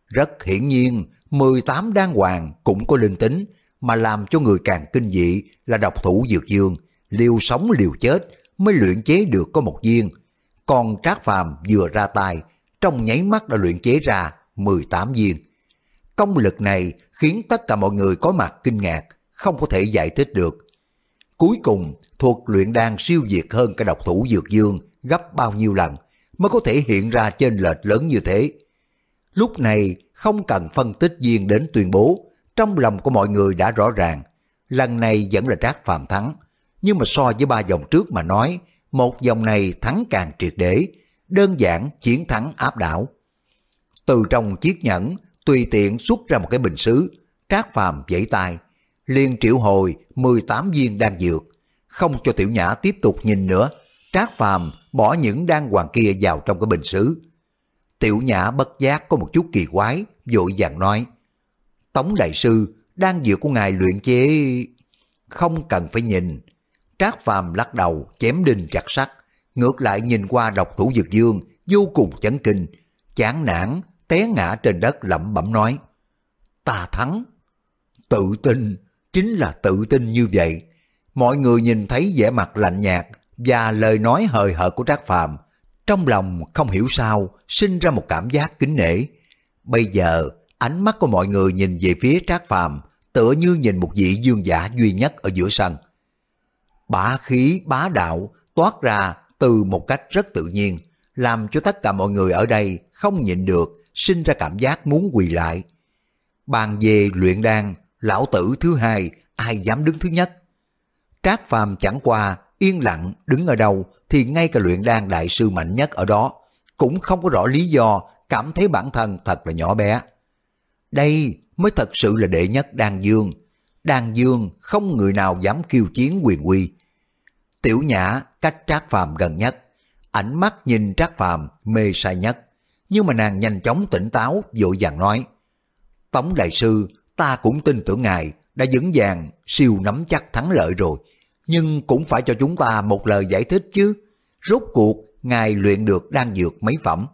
[SPEAKER 1] Rất hiển nhiên, 18 đan hoàng cũng có linh tính, mà làm cho người càng kinh dị là độc thủ dược dương, liều sống liều chết mới luyện chế được có một viên. Còn Trác Phàm vừa ra tay, trong nháy mắt đã luyện chế ra 18 viên. Công lực này khiến tất cả mọi người có mặt kinh ngạc, không có thể giải thích được. Cuối cùng, thuật luyện đan siêu việt hơn cả độc thủ dược dương gấp bao nhiêu lần mới có thể hiện ra trên lệch lớn như thế. Lúc này không cần phân tích viên đến tuyên bố, trong lòng của mọi người đã rõ ràng, lần này vẫn là Trác Phàm thắng, nhưng mà so với ba dòng trước mà nói, một dòng này thắng càng triệt để, đơn giản chiến thắng áp đảo. Từ trong chiếc nhẫn, tùy tiện xuất ra một cái bình sứ, Trác Phàm giãy tay, liền triệu hồi 18 viên đan dược, không cho Tiểu Nhã tiếp tục nhìn nữa. Trác Phàm bỏ những đan hoàng kia vào trong cái bình sứ. Tiểu Nhã bất giác có một chút kỳ quái, vội vàng nói, Tống Đại Sư, đan dược của ngài luyện chế... Không cần phải nhìn. Trác Phàm lắc đầu, chém đinh chặt sắt, ngược lại nhìn qua độc thủ dược dương, vô cùng chấn kinh, chán nản, té ngã trên đất lẩm bẩm nói, ta thắng. Tự tin, chính là tự tin như vậy. Mọi người nhìn thấy vẻ mặt lạnh nhạt và lời nói hời hợt của Trác Phàm, trong lòng không hiểu sao sinh ra một cảm giác kính nể. Bây giờ, ánh mắt của mọi người nhìn về phía Trác Phàm tựa như nhìn một vị dương giả duy nhất ở giữa sân. Bá khí, bá đạo toát ra từ một cách rất tự nhiên, làm cho tất cả mọi người ở đây không nhịn được, sinh ra cảm giác muốn quỳ lại. Bàn về luyện đan, lão tử thứ hai, ai dám đứng thứ nhất? Trác Phàm chẳng qua, yên lặng đứng ở đâu thì ngay cả luyện đan đại sư mạnh nhất ở đó, cũng không có rõ lý do cảm thấy bản thân thật là nhỏ bé. Đây mới thật sự là đệ nhất đan dương. Đan dương không người nào dám kiêu chiến quyền quy. Tiểu nhã cách trác phàm gần nhất, ánh mắt nhìn trác phàm mê sai nhất. Nhưng mà nàng nhanh chóng tỉnh táo, vội vàng nói. Tống đại sư, ta cũng tin tưởng ngài đã vững vàng siêu nắm chắc thắng lợi rồi. Nhưng cũng phải cho chúng ta một lời giải thích chứ. Rốt cuộc, ngài luyện được đan dược mấy phẩm?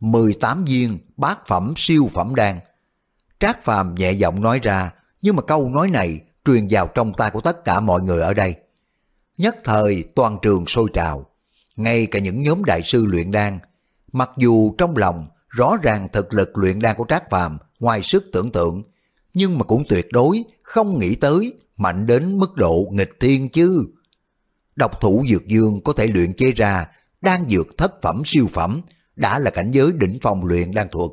[SPEAKER 1] 18 viên bát phẩm siêu phẩm đan. Trác Phàm nhẹ giọng nói ra, nhưng mà câu nói này truyền vào trong tai của tất cả mọi người ở đây. Nhất thời toàn trường sôi trào, ngay cả những nhóm đại sư luyện đan, mặc dù trong lòng rõ ràng thực lực luyện đan của Trác Phàm ngoài sức tưởng tượng, nhưng mà cũng tuyệt đối không nghĩ tới mạnh đến mức độ nghịch thiên chứ. Độc thủ dược dương có thể luyện chế ra đang dược thất phẩm siêu phẩm đã là cảnh giới đỉnh phong luyện đan thuật.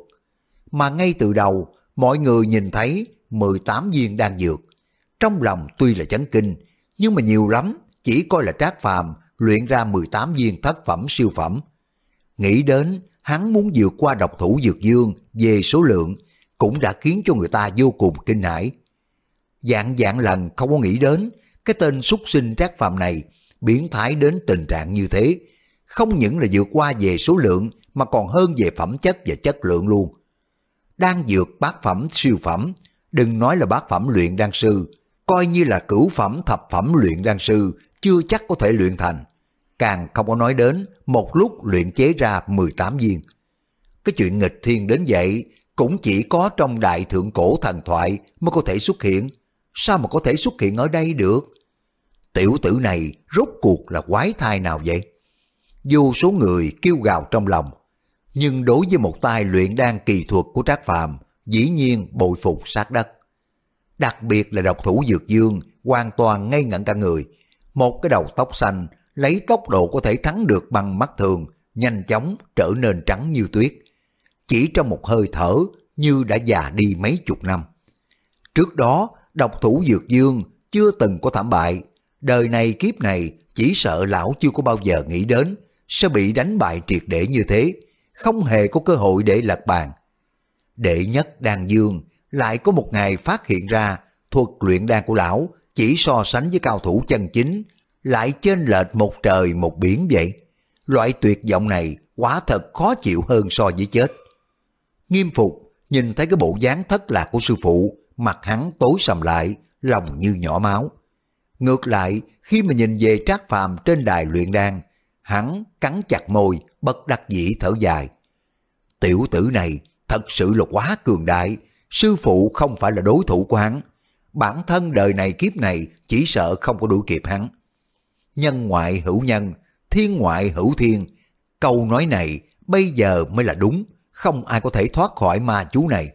[SPEAKER 1] Mà ngay từ đầu, mọi người nhìn thấy 18 viên đan dược. Trong lòng tuy là chấn kinh, nhưng mà nhiều lắm, chỉ coi là trác phàm luyện ra 18 viên thất phẩm siêu phẩm. Nghĩ đến hắn muốn vượt qua độc thủ dược dương về số lượng cũng đã khiến cho người ta vô cùng kinh hãi. Dạng dạng lần không có nghĩ đến cái tên súc sinh trác phàm này biến thái đến tình trạng như thế. Không những là vượt qua về số lượng mà còn hơn về phẩm chất và chất lượng luôn. đang dược bát phẩm siêu phẩm, đừng nói là bát phẩm luyện đan sư, coi như là cửu phẩm thập phẩm luyện đan sư chưa chắc có thể luyện thành. Càng không có nói đến một lúc luyện chế ra 18 viên. Cái chuyện nghịch thiên đến vậy cũng chỉ có trong đại thượng cổ thần thoại mới có thể xuất hiện. Sao mà có thể xuất hiện ở đây được? Tiểu tử này rốt cuộc là quái thai nào vậy? Vô số người kêu gào trong lòng. Nhưng đối với một tai luyện đan kỳ thuật của Trác Phàm dĩ nhiên bội phục sát đất. Đặc biệt là độc thủ Dược Dương hoàn toàn ngây ngẩn cả người. Một cái đầu tóc xanh lấy tốc độ có thể thắng được bằng mắt thường, nhanh chóng trở nên trắng như tuyết. Chỉ trong một hơi thở như đã già đi mấy chục năm. Trước đó, độc thủ Dược Dương chưa từng có thảm bại. Đời này kiếp này chỉ sợ lão chưa có bao giờ nghĩ đến sẽ bị đánh bại triệt để như thế, không hề có cơ hội để lật bàn. Đệ nhất đan dương lại có một ngày phát hiện ra thuật luyện đan của lão chỉ so sánh với cao thủ chân chính, lại chênh lệch một trời một biển vậy. Loại tuyệt vọng này quá thật khó chịu hơn so với chết. Nghiêm phục, nhìn thấy cái bộ dáng thất lạc của sư phụ, mặt hắn tối sầm lại, lòng như nhỏ máu. Ngược lại, khi mà nhìn về trác phàm trên đài luyện đan, hắn cắn chặt môi, bất đắc dĩ thở dài. Tiểu tử này thật sự là quá cường đại, sư phụ không phải là đối thủ của hắn. Bản thân đời này kiếp này chỉ sợ không có đuổi kịp hắn. Nhân ngoại hữu nhân, thiên ngoại hữu thiên. Câu nói này bây giờ mới là đúng, không ai có thể thoát khỏi ma chú này.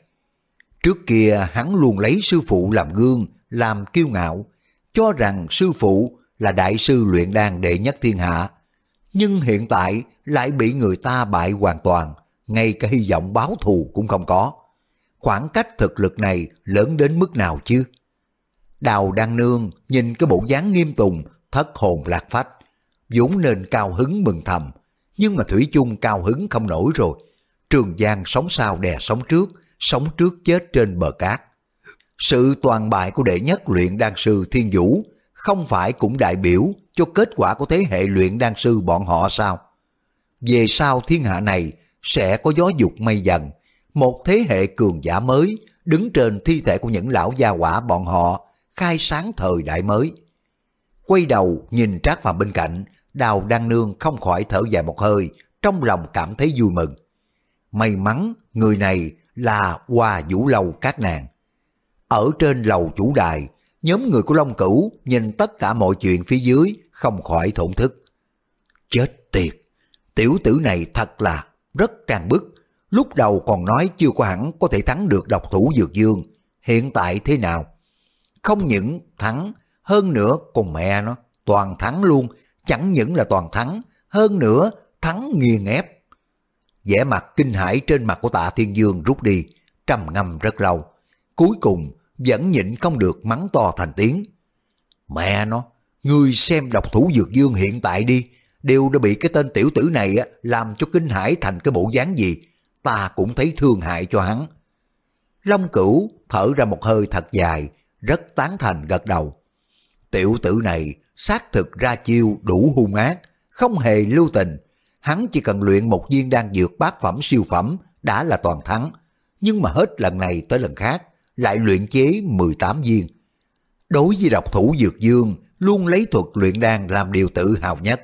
[SPEAKER 1] Trước kia hắn luôn lấy sư phụ làm gương, làm kiêu ngạo, cho rằng sư phụ là đại sư luyện đan đệ nhất thiên hạ. Nhưng hiện tại lại bị người ta bại hoàn toàn, ngay cả hy vọng báo thù cũng không có. Khoảng cách thực lực này lớn đến mức nào chứ? Đào đang Nương nhìn cái bộ dáng nghiêm tùng, thất hồn lạc phách, vốn nên cao hứng mừng thầm, nhưng mà Thủy chung cao hứng không nổi rồi. Trường Giang sống sau đè sống trước, sống trước chết trên bờ cát. Sự toàn bại của đệ nhất luyện đan sư Thiên Vũ không phải cũng đại biểu cho kết quả của thế hệ luyện đan sư bọn họ sao? Về sau thiên hạ này sẽ có gió dục mây dần, một thế hệ cường giả mới đứng trên thi thể của những lão gia quả bọn họ khai sáng thời đại mới. Quay đầu nhìn Trác Phàm bên cạnh, Đào Đăng Nương không khỏi thở dài một hơi, trong lòng cảm thấy vui mừng. May mắn người này là Hoa Vũ Lâu các nàng. Ở trên lầu chủ đài, nhóm người của Long Cửu nhìn tất cả mọi chuyện phía dưới không khỏi thổn thức. Chết tiệt, tiểu tử này thật là rất trang bức. Lúc đầu còn nói chưa có hẳn có thể thắng được độc thủ Dược Dương. Hiện tại thế nào? Không những thắng, hơn nữa còn mẹ nó, toàn thắng luôn. Chẳng những là toàn thắng, hơn nữa thắng nghiền ép vẻ mặt kinh hãi trên mặt của tạ Thiên Dương rút đi, trầm ngâm rất lâu. Cuối cùng vẫn nhịn không được mắng to thành tiếng. Mẹ nó, ngươi xem độc thủ Dược Dương hiện tại đi, đều đã bị cái tên tiểu tử này làm cho kinh hãi thành cái bộ dáng gì, ta cũng thấy thương hại cho hắn. Long cửu thở ra một hơi thật dài, rất tán thành gật đầu. Tiểu tử này xác thực ra chiêu đủ hung ác, không hề lưu tình. Hắn chỉ cần luyện một viên đan dược bát phẩm siêu phẩm đã là toàn thắng. Nhưng mà hết lần này tới lần khác, lại luyện chế 18 viên. Đối với độc thủ Dược Dương, luôn lấy thuật luyện đan làm điều tự hào nhất.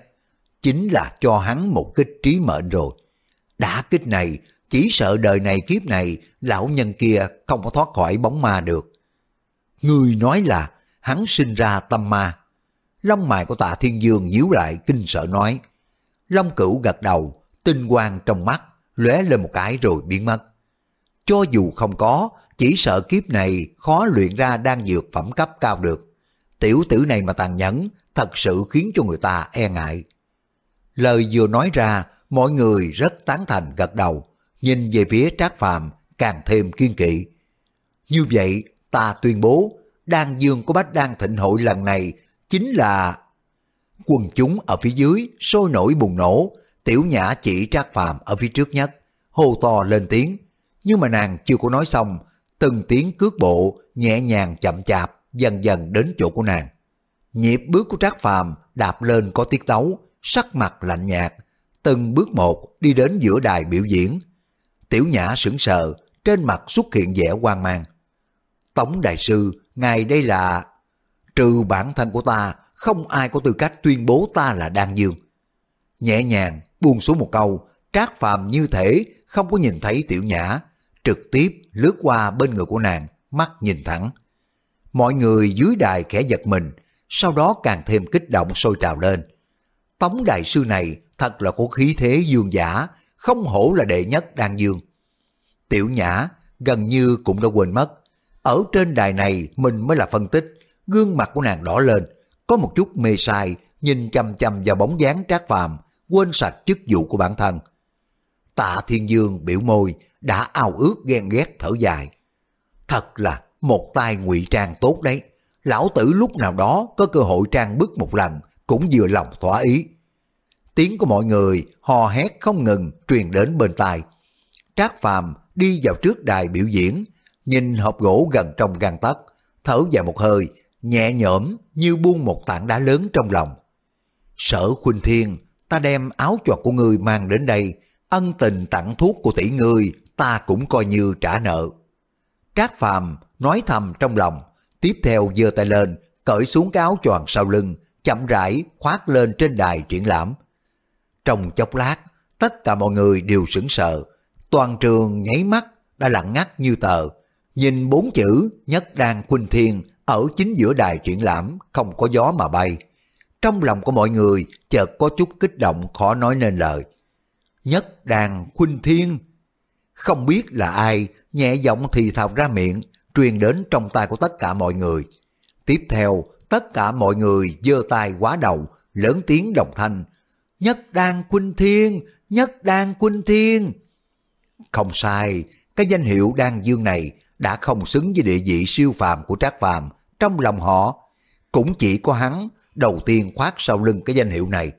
[SPEAKER 1] Chính là cho hắn một kích trí mệnh rồi. Đã kích này, chỉ sợ đời này kiếp này, lão nhân kia không có thoát khỏi bóng ma được. Người nói là hắn sinh ra tâm ma. Lông mày của tạ thiên dương nhíu lại kinh sợ nói. Long cửu gật đầu, tinh quang trong mắt, lóe lên một cái rồi biến mất. Cho dù không có, chỉ sợ kiếp này khó luyện ra đan dược phẩm cấp cao được. Tiểu tử này mà tàn nhẫn, thật sự khiến cho người ta e ngại. Lời vừa nói ra, mọi người rất tán thành gật đầu, nhìn về phía Trác Phàm càng thêm kiên kỵ. Như vậy, ta tuyên bố, đan dương của Bách Đan Thịnh Hội lần này chính là... Quần chúng ở phía dưới sôi nổi bùng nổ, tiểu nhã chỉ Trác Phàm ở phía trước nhất, hô to lên tiếng. Nhưng mà nàng chưa có nói xong, từng tiếng cước bộ nhẹ nhàng chậm chạp dần dần đến chỗ của nàng. Nhịp bước của Trác Phàm đạp lên có tiết tấu, sắc mặt lạnh nhạt, từng bước một đi đến giữa đài biểu diễn. Tiểu Nhã sững sờ, trên mặt xuất hiện vẻ hoang mang. Tống Đại Sư, ngài đây là... Trừ bản thân của ta, không ai có tư cách tuyên bố ta là Đan Dương. Nhẹ nhàng buông xuống một câu, trác phàm như thể không có nhìn thấy Tiểu Nhã, trực tiếp lướt qua bên người của nàng, mắt nhìn thẳng. Mọi người dưới đài khẽ giật mình, sau đó càng thêm kích động sôi trào lên. Tống đại sư này thật là có khí thế dương giả, không hổ là đệ nhất đan dương. Tiểu Nhã gần như cũng đã quên mất. Ở trên đài này mình mới là phân tích, gương mặt của nàng đỏ lên, có một chút mê sai, nhìn chăm chăm vào bóng dáng trác phàm, quên sạch chức vụ của bản thân. Tạ Thiên Dương biểu môi, đã ao ước ghen ghét thở dài. Thật là một tay ngụy trang tốt đấy. Lão tử lúc nào đó có cơ hội trang bức một lần, cũng vừa lòng thỏa ý. Tiếng của mọi người hò hét không ngừng truyền đến bên tai. Trác Phàm đi vào trước đài biểu diễn, nhìn hộp gỗ gần trong gang tấc, thở dài một hơi, nhẹ nhõm như buông một tảng đá lớn trong lòng. Sở Khuynh Thiên, ta đem áo choàng của ngươi mang đến đây, ân tình tặng thuốc của tỷ ngươi, ta cũng coi như trả nợ. Trác Phàm nói thầm trong lòng, tiếp theo giơ tay lên, cởi xuống cái áo choàng sau lưng, chậm rãi khoác lên trên đài triển lãm. Trong chốc lát, tất cả mọi người đều sững sờ, toàn trường nháy mắt đã lặng ngắt như tờ, nhìn bốn chữ nhất đan khuynh thiên ở chính giữa đài triển lãm không có gió mà bay. Trong lòng của mọi người chợt có chút kích động khó nói nên lời. Nhất đàn khuynh thiên. Không biết là ai, nhẹ giọng thì thào ra miệng, truyền đến trong tay của tất cả mọi người. Tiếp theo, tất cả mọi người giơ tay quá đầu, lớn tiếng đồng thanh. Nhất đan khuynh thiên, nhất đan khuynh thiên. Không sai, cái danh hiệu đan dương này đã không xứng với địa vị siêu phàm của Trác Phàm trong lòng họ. Cũng chỉ có hắn đầu tiên khoác sau lưng cái danh hiệu này.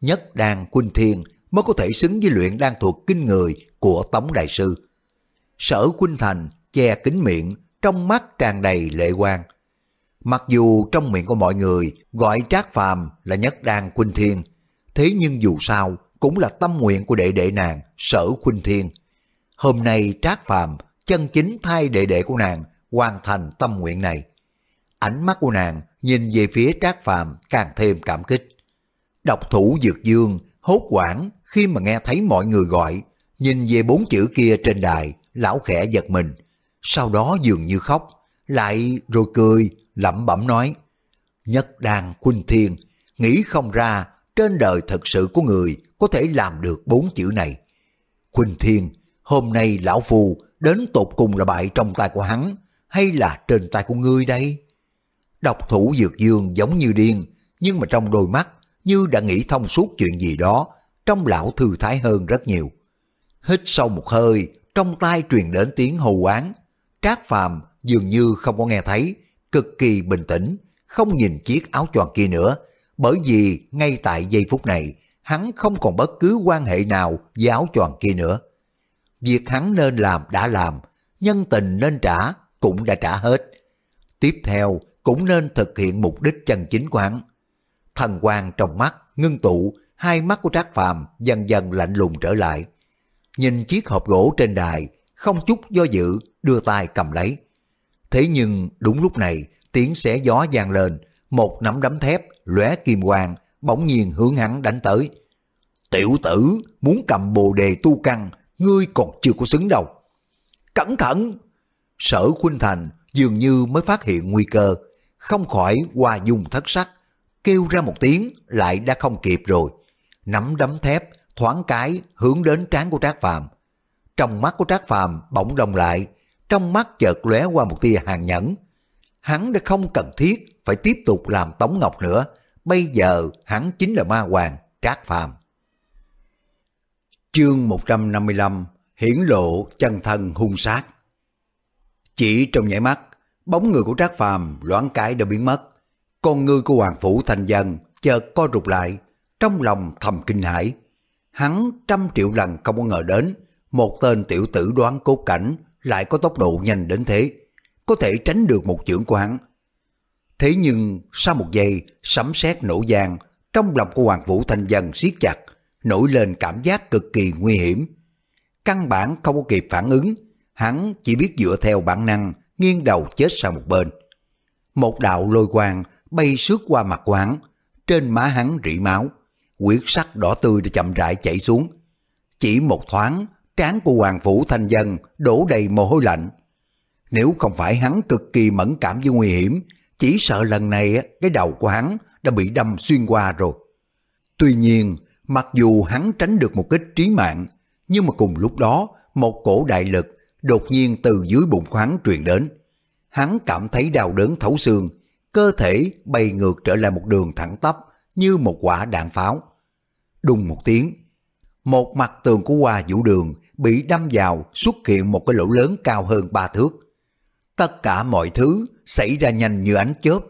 [SPEAKER 1] Nhất đan khuynh thiên mới có thể xứng với luyện đan thuật kinh người của Tống Đại Sư. Sở Khuynh Thành che kính miệng, trong mắt tràn đầy lệ quan. Mặc dù trong miệng của mọi người gọi Trác Phàm là nhất đan Khuynh Thiên, thế nhưng dù sao cũng là tâm nguyện của đệ đệ nàng Sở Khuynh Thiên. Hôm nay Trác Phàm chân chính thay đệ đệ của nàng hoàn thành tâm nguyện này. Ánh mắt của nàng nhìn về phía Trác Phàm càng thêm cảm kích. Độc thủ Dược Dương hốt quảng khi mà nghe thấy mọi người gọi, nhìn về bốn chữ kia trên đài, lão khẽ giật mình, sau đó dường như khóc, lại rồi cười, lẩm bẩm nói, Nhất đàn khuynh thiên, nghĩ không ra trên đời thật sự của người có thể làm được bốn chữ này. Khuynh thiên, hôm nay lão phù đến tột cùng là bại trong tay của hắn, hay là trên tay của ngươi đây? Độc thủ dược dương giống như điên, nhưng mà trong đôi mắt như đã nghĩ thông suốt chuyện gì đó, trong lão thư thái hơn rất nhiều. Hít sâu một hơi, trong tai truyền đến tiếng hô quán. Trác Phàm dường như không có nghe thấy, cực kỳ bình tĩnh, không nhìn chiếc áo choàng kia nữa, bởi vì ngay tại giây phút này, hắn không còn bất cứ quan hệ nào với áo choàng kia nữa. Việc hắn nên làm đã làm, nhân tình nên trả cũng đã trả hết. Tiếp theo cũng nên thực hiện mục đích chân chính của hắn. Thần quang trong mắt, ngưng tụ, hai mắt của Trác Phàm dần dần lạnh lùng trở lại. Nhìn chiếc hộp gỗ trên đài, không chút do dự, đưa tay cầm lấy. Thế nhưng đúng lúc này, tiếng xé gió vang lên, một nắm đấm thép lóe kim quang bỗng nhiên hướng hắn đánh tới. Tiểu tử, muốn cầm bồ đề tu căn, ngươi còn chưa có xứng đâu. Cẩn thận! Sở Khuynh Thành dường như mới phát hiện nguy cơ, không khỏi qua dung thất sắc, kêu ra một tiếng lại đã không kịp rồi. Nắm đấm thép thoáng cái hướng đến trán của Trác Phàm. Trong mắt của Trác Phàm bỗng đông lại, trong mắt chợt lóe qua một tia hàng nhẫn. Hắn đã không cần thiết phải tiếp tục làm Tống Ngọc nữa, bây giờ hắn chính là ma hoàng Trác Phàm. Chương 155 Hiển lộ chân thân hung sát Chỉ trong nhảy mắt, bóng người của Trác Phàm loáng cái đã biến mất. Con ngươi của Hoàng Phủ Thành Dân chợt co rụt lại, trong lòng thầm kinh hãi. Hắn trăm triệu lần không có ngờ đến, một tên tiểu tử đoán cốt cảnh lại có tốc độ nhanh đến thế, có thể tránh được một chưởng của hắn. Thế nhưng sau một giây sấm sét nổ giang, trong lòng của Hoàng Vũ Thanh Dân siết chặt, nổi lên cảm giác cực kỳ nguy hiểm. Căn bản không có kịp phản ứng, hắn chỉ biết dựa theo bản năng nghiêng đầu chết sang một bên. Một đạo lôi quang bay sướt qua mặt của hắn, trên má hắn rỉ máu, huyết sắc đỏ tươi đã chậm rãi chảy xuống. Chỉ một thoáng, trán của Hoàng Phủ Thanh Dân đổ đầy mồ hôi lạnh. Nếu không phải hắn cực kỳ mẫn cảm với nguy hiểm, chỉ sợ lần này cái đầu của hắn đã bị đâm xuyên qua rồi. Tuy nhiên, mặc dù hắn tránh được một kích trí mạng, nhưng mà cùng lúc đó, một cổ đại lực đột nhiên từ dưới bụng của hắn truyền đến. Hắn cảm thấy đau đớn thấu xương, cơ thể bay ngược trở lại một đường thẳng tắp như một quả đạn pháo. Đùng một tiếng, một mặt tường của hoa vũ đường bị đâm vào xuất hiện một cái lỗ lớn cao hơn ba thước. Tất cả mọi thứ xảy ra nhanh như ánh chớp,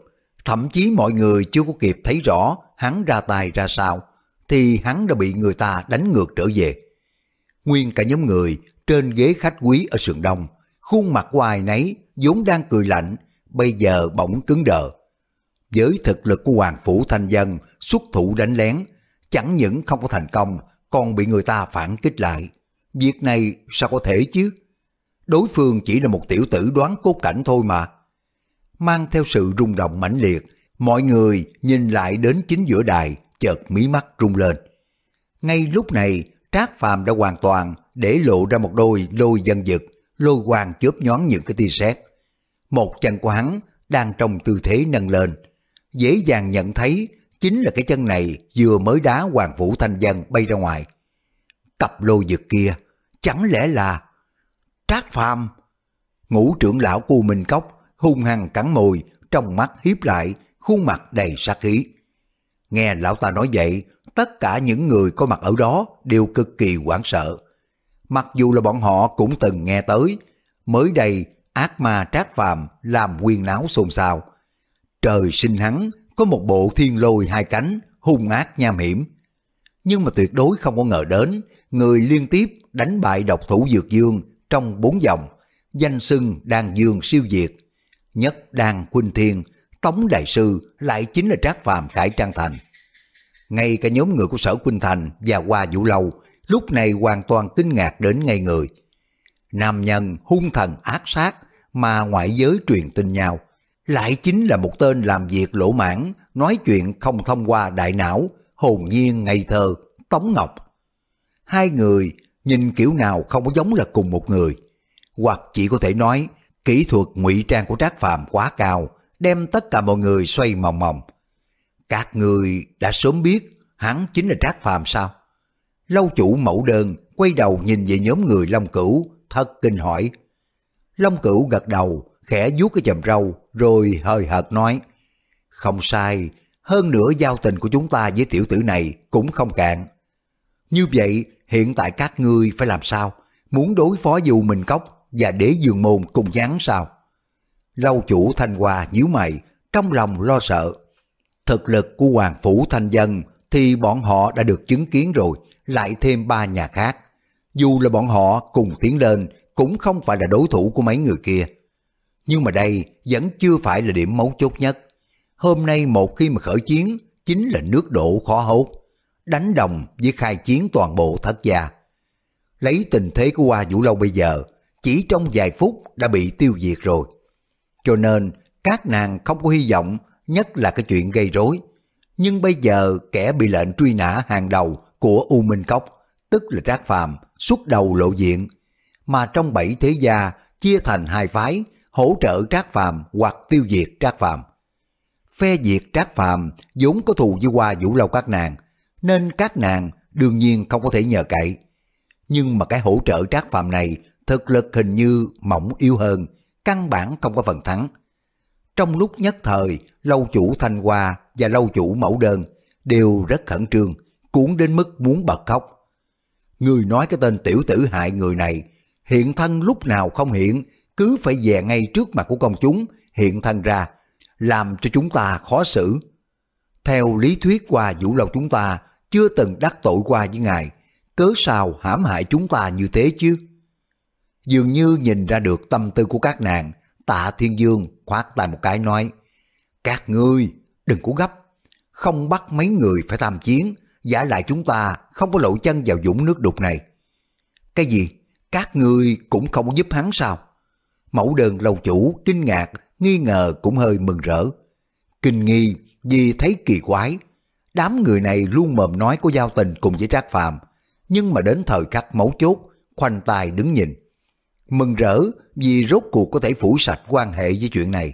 [SPEAKER 1] thậm chí mọi người chưa có kịp thấy rõ hắn ra tay ra sao, thì hắn đã bị người ta đánh ngược trở về. Nguyên cả nhóm người trên ghế khách quý ở sườn đông, khuôn mặt hoài nấy vốn đang cười lạnh, bây giờ bỗng cứng đờ. Với thực lực của Hoàng Phủ Thanh Dân xuất thủ đánh lén, chẳng những không có thành công, còn bị người ta phản kích lại. Việc này sao có thể chứ? Đối phương chỉ là một tiểu tử đoán cốt cảnh thôi mà. Mang theo sự rung động mãnh liệt, mọi người nhìn lại đến chính giữa đài, chợt mí mắt rung lên. Ngay lúc này, Trác Phàm đã hoàn toàn để lộ ra một đôi lôi dân dực, lôi quang chớp nhón những cái tia sét. Một chân của hắn đang trong tư thế nâng lên, dễ dàng nhận thấy chính là cái chân này vừa mới đá Hoàng Vũ Thanh Dân bay ra ngoài. Cặp lôi dực kia, chẳng lẽ là Trác Phàm? Ngũ trưởng lão cu Minh Cốc hung hăng cắn môi, trong mắt hiếp lại, khuôn mặt đầy sát khí. Nghe lão ta nói vậy, tất cả những người có mặt ở đó đều cực kỳ hoảng sợ. Mặc dù là bọn họ cũng từng nghe tới, mới đây ác ma trác phàm làm quyên náo xôn xao. Trời sinh hắn có một bộ thiên lôi hai cánh, hung ác nham hiểm. Nhưng mà tuyệt đối không có ngờ đến, người liên tiếp đánh bại độc thủ Dược Dương trong bốn vòng, danh xưng đan dương siêu diệt. Nhất đan Khuynh Thiên, Tống Đại Sư lại chính là Trác Phàm Khải Trang Thành. Ngay cả nhóm người của Sở Quynh Thành và Hoa Vũ Lâu lúc này hoàn toàn kinh ngạc đến ngay người. Nam nhân hung thần ác sát mà ngoại giới truyền tin nhau, lại chính là một tên làm việc lỗ mãn, nói chuyện không thông qua đại não, hồn nhiên ngây thơ, Tống Ngọc. Hai người nhìn kiểu nào không có giống là cùng một người, hoặc chỉ có thể nói kỹ thuật ngụy trang của Trác Phàm quá cao, đem tất cả mọi người xoay mòng mòng. Các người đã sớm biết hắn chính là Trác Phàm sao? Lâu chủ mẫu đơn quay đầu nhìn về nhóm người Long Cửu, thật kinh hỏi. Long Cửu gật đầu, khẽ vuốt cái chầm râu, rồi hơi hợt nói. Không sai, hơn nữa giao tình của chúng ta với tiểu tử này cũng không cạn. Như vậy, hiện tại các ngươi phải làm sao? Muốn đối phó dù mình cốc và đế dường môn cùng dán sao? Lâu chủ Thanh hòa nhíu mày, trong lòng lo sợ. Thực lực của Hoàng Phủ Thanh Dân thì bọn họ đã được chứng kiến rồi, lại thêm ba nhà khác. Dù là bọn họ cùng tiến lên, cũng không phải là đối thủ của mấy người kia. Nhưng mà đây vẫn chưa phải là điểm mấu chốt nhất. Hôm nay một khi mà khởi chiến, chính là nước đổ khó hốt. Đánh đồng với khai chiến toàn bộ thất gia. Lấy tình thế của Hoa Vũ Lâu bây giờ, chỉ trong vài phút đã bị tiêu diệt rồi. Cho nên, các nàng không có hy vọng, nhất là cái chuyện gây rối. Nhưng bây giờ kẻ bị lệnh truy nã hàng đầu của U Minh Cốc, tức là Trác Phàm xuất đầu lộ diện, mà trong bảy thế gia chia thành hai phái, hỗ trợ Trác Phàm hoặc tiêu diệt Trác Phàm. Phe diệt Trác Phàm vốn có thù với Hoa Vũ Lâu các nàng, nên các nàng đương nhiên không có thể nhờ cậy. Nhưng mà cái hỗ trợ Trác Phàm này thực lực hình như mỏng yếu hơn, căn bản không có phần thắng. Trong lúc nhất thời, lâu chủ Thanh Hoa và lâu chủ Mẫu Đơn đều rất khẩn trương, cuốn đến mức muốn bật khóc. Người nói cái tên tiểu tử hại người này, hiện thân lúc nào không hiện, cứ phải về ngay trước mặt của công chúng, hiện thân ra, làm cho chúng ta khó xử. Theo lý thuyết qua vũ lâu chúng ta chưa từng đắc tội qua với ngài, cớ sao hãm hại chúng ta như thế chứ? Dường như nhìn ra được tâm tư của các nàng, tạ thiên dương khoát tay một cái nói, Các ngươi đừng cố gấp, không bắt mấy người phải tham chiến, giả lại chúng ta không có lộ chân vào dũng nước đục này. Cái gì? Các ngươi cũng không giúp hắn sao? Mẫu đơn lâu chủ kinh ngạc, nghi ngờ cũng hơi mừng rỡ. Kinh nghi vì thấy kỳ quái. Đám người này luôn mồm nói có giao tình cùng với Trác Phàm nhưng mà đến thời khắc mấu chốt, khoanh tay đứng nhìn. Mừng rỡ vì rốt cuộc có thể phủ sạch quan hệ với chuyện này.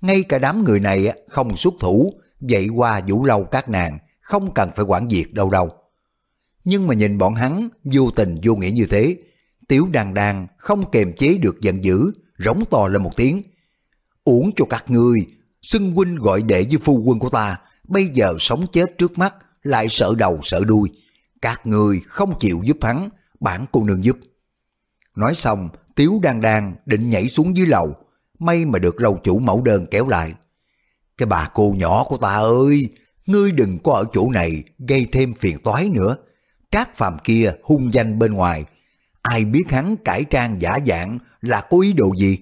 [SPEAKER 1] Ngay cả đám người này không xuất thủ, vậy qua vũ lâu các nàng không cần phải quản diệt đâu đâu. Nhưng mà nhìn bọn hắn vô tình vô nghĩa như thế, tiểu đàn đàn không kềm chế được giận dữ, rống to lên một tiếng. Uổng cho các ngươi, xưng huynh gọi đệ với phu quân của ta, bây giờ sống chết trước mắt, lại sợ đầu sợ đuôi. Các người không chịu giúp hắn, bản cô nương giúp. Nói xong, Tiếu đang đang định nhảy xuống dưới lầu, may mà được lâu chủ mẫu đơn kéo lại. Cái bà cô nhỏ của ta ơi, ngươi đừng có ở chỗ này gây thêm phiền toái nữa. Trác phàm kia hung danh bên ngoài, ai biết hắn cải trang giả dạng là có ý đồ gì.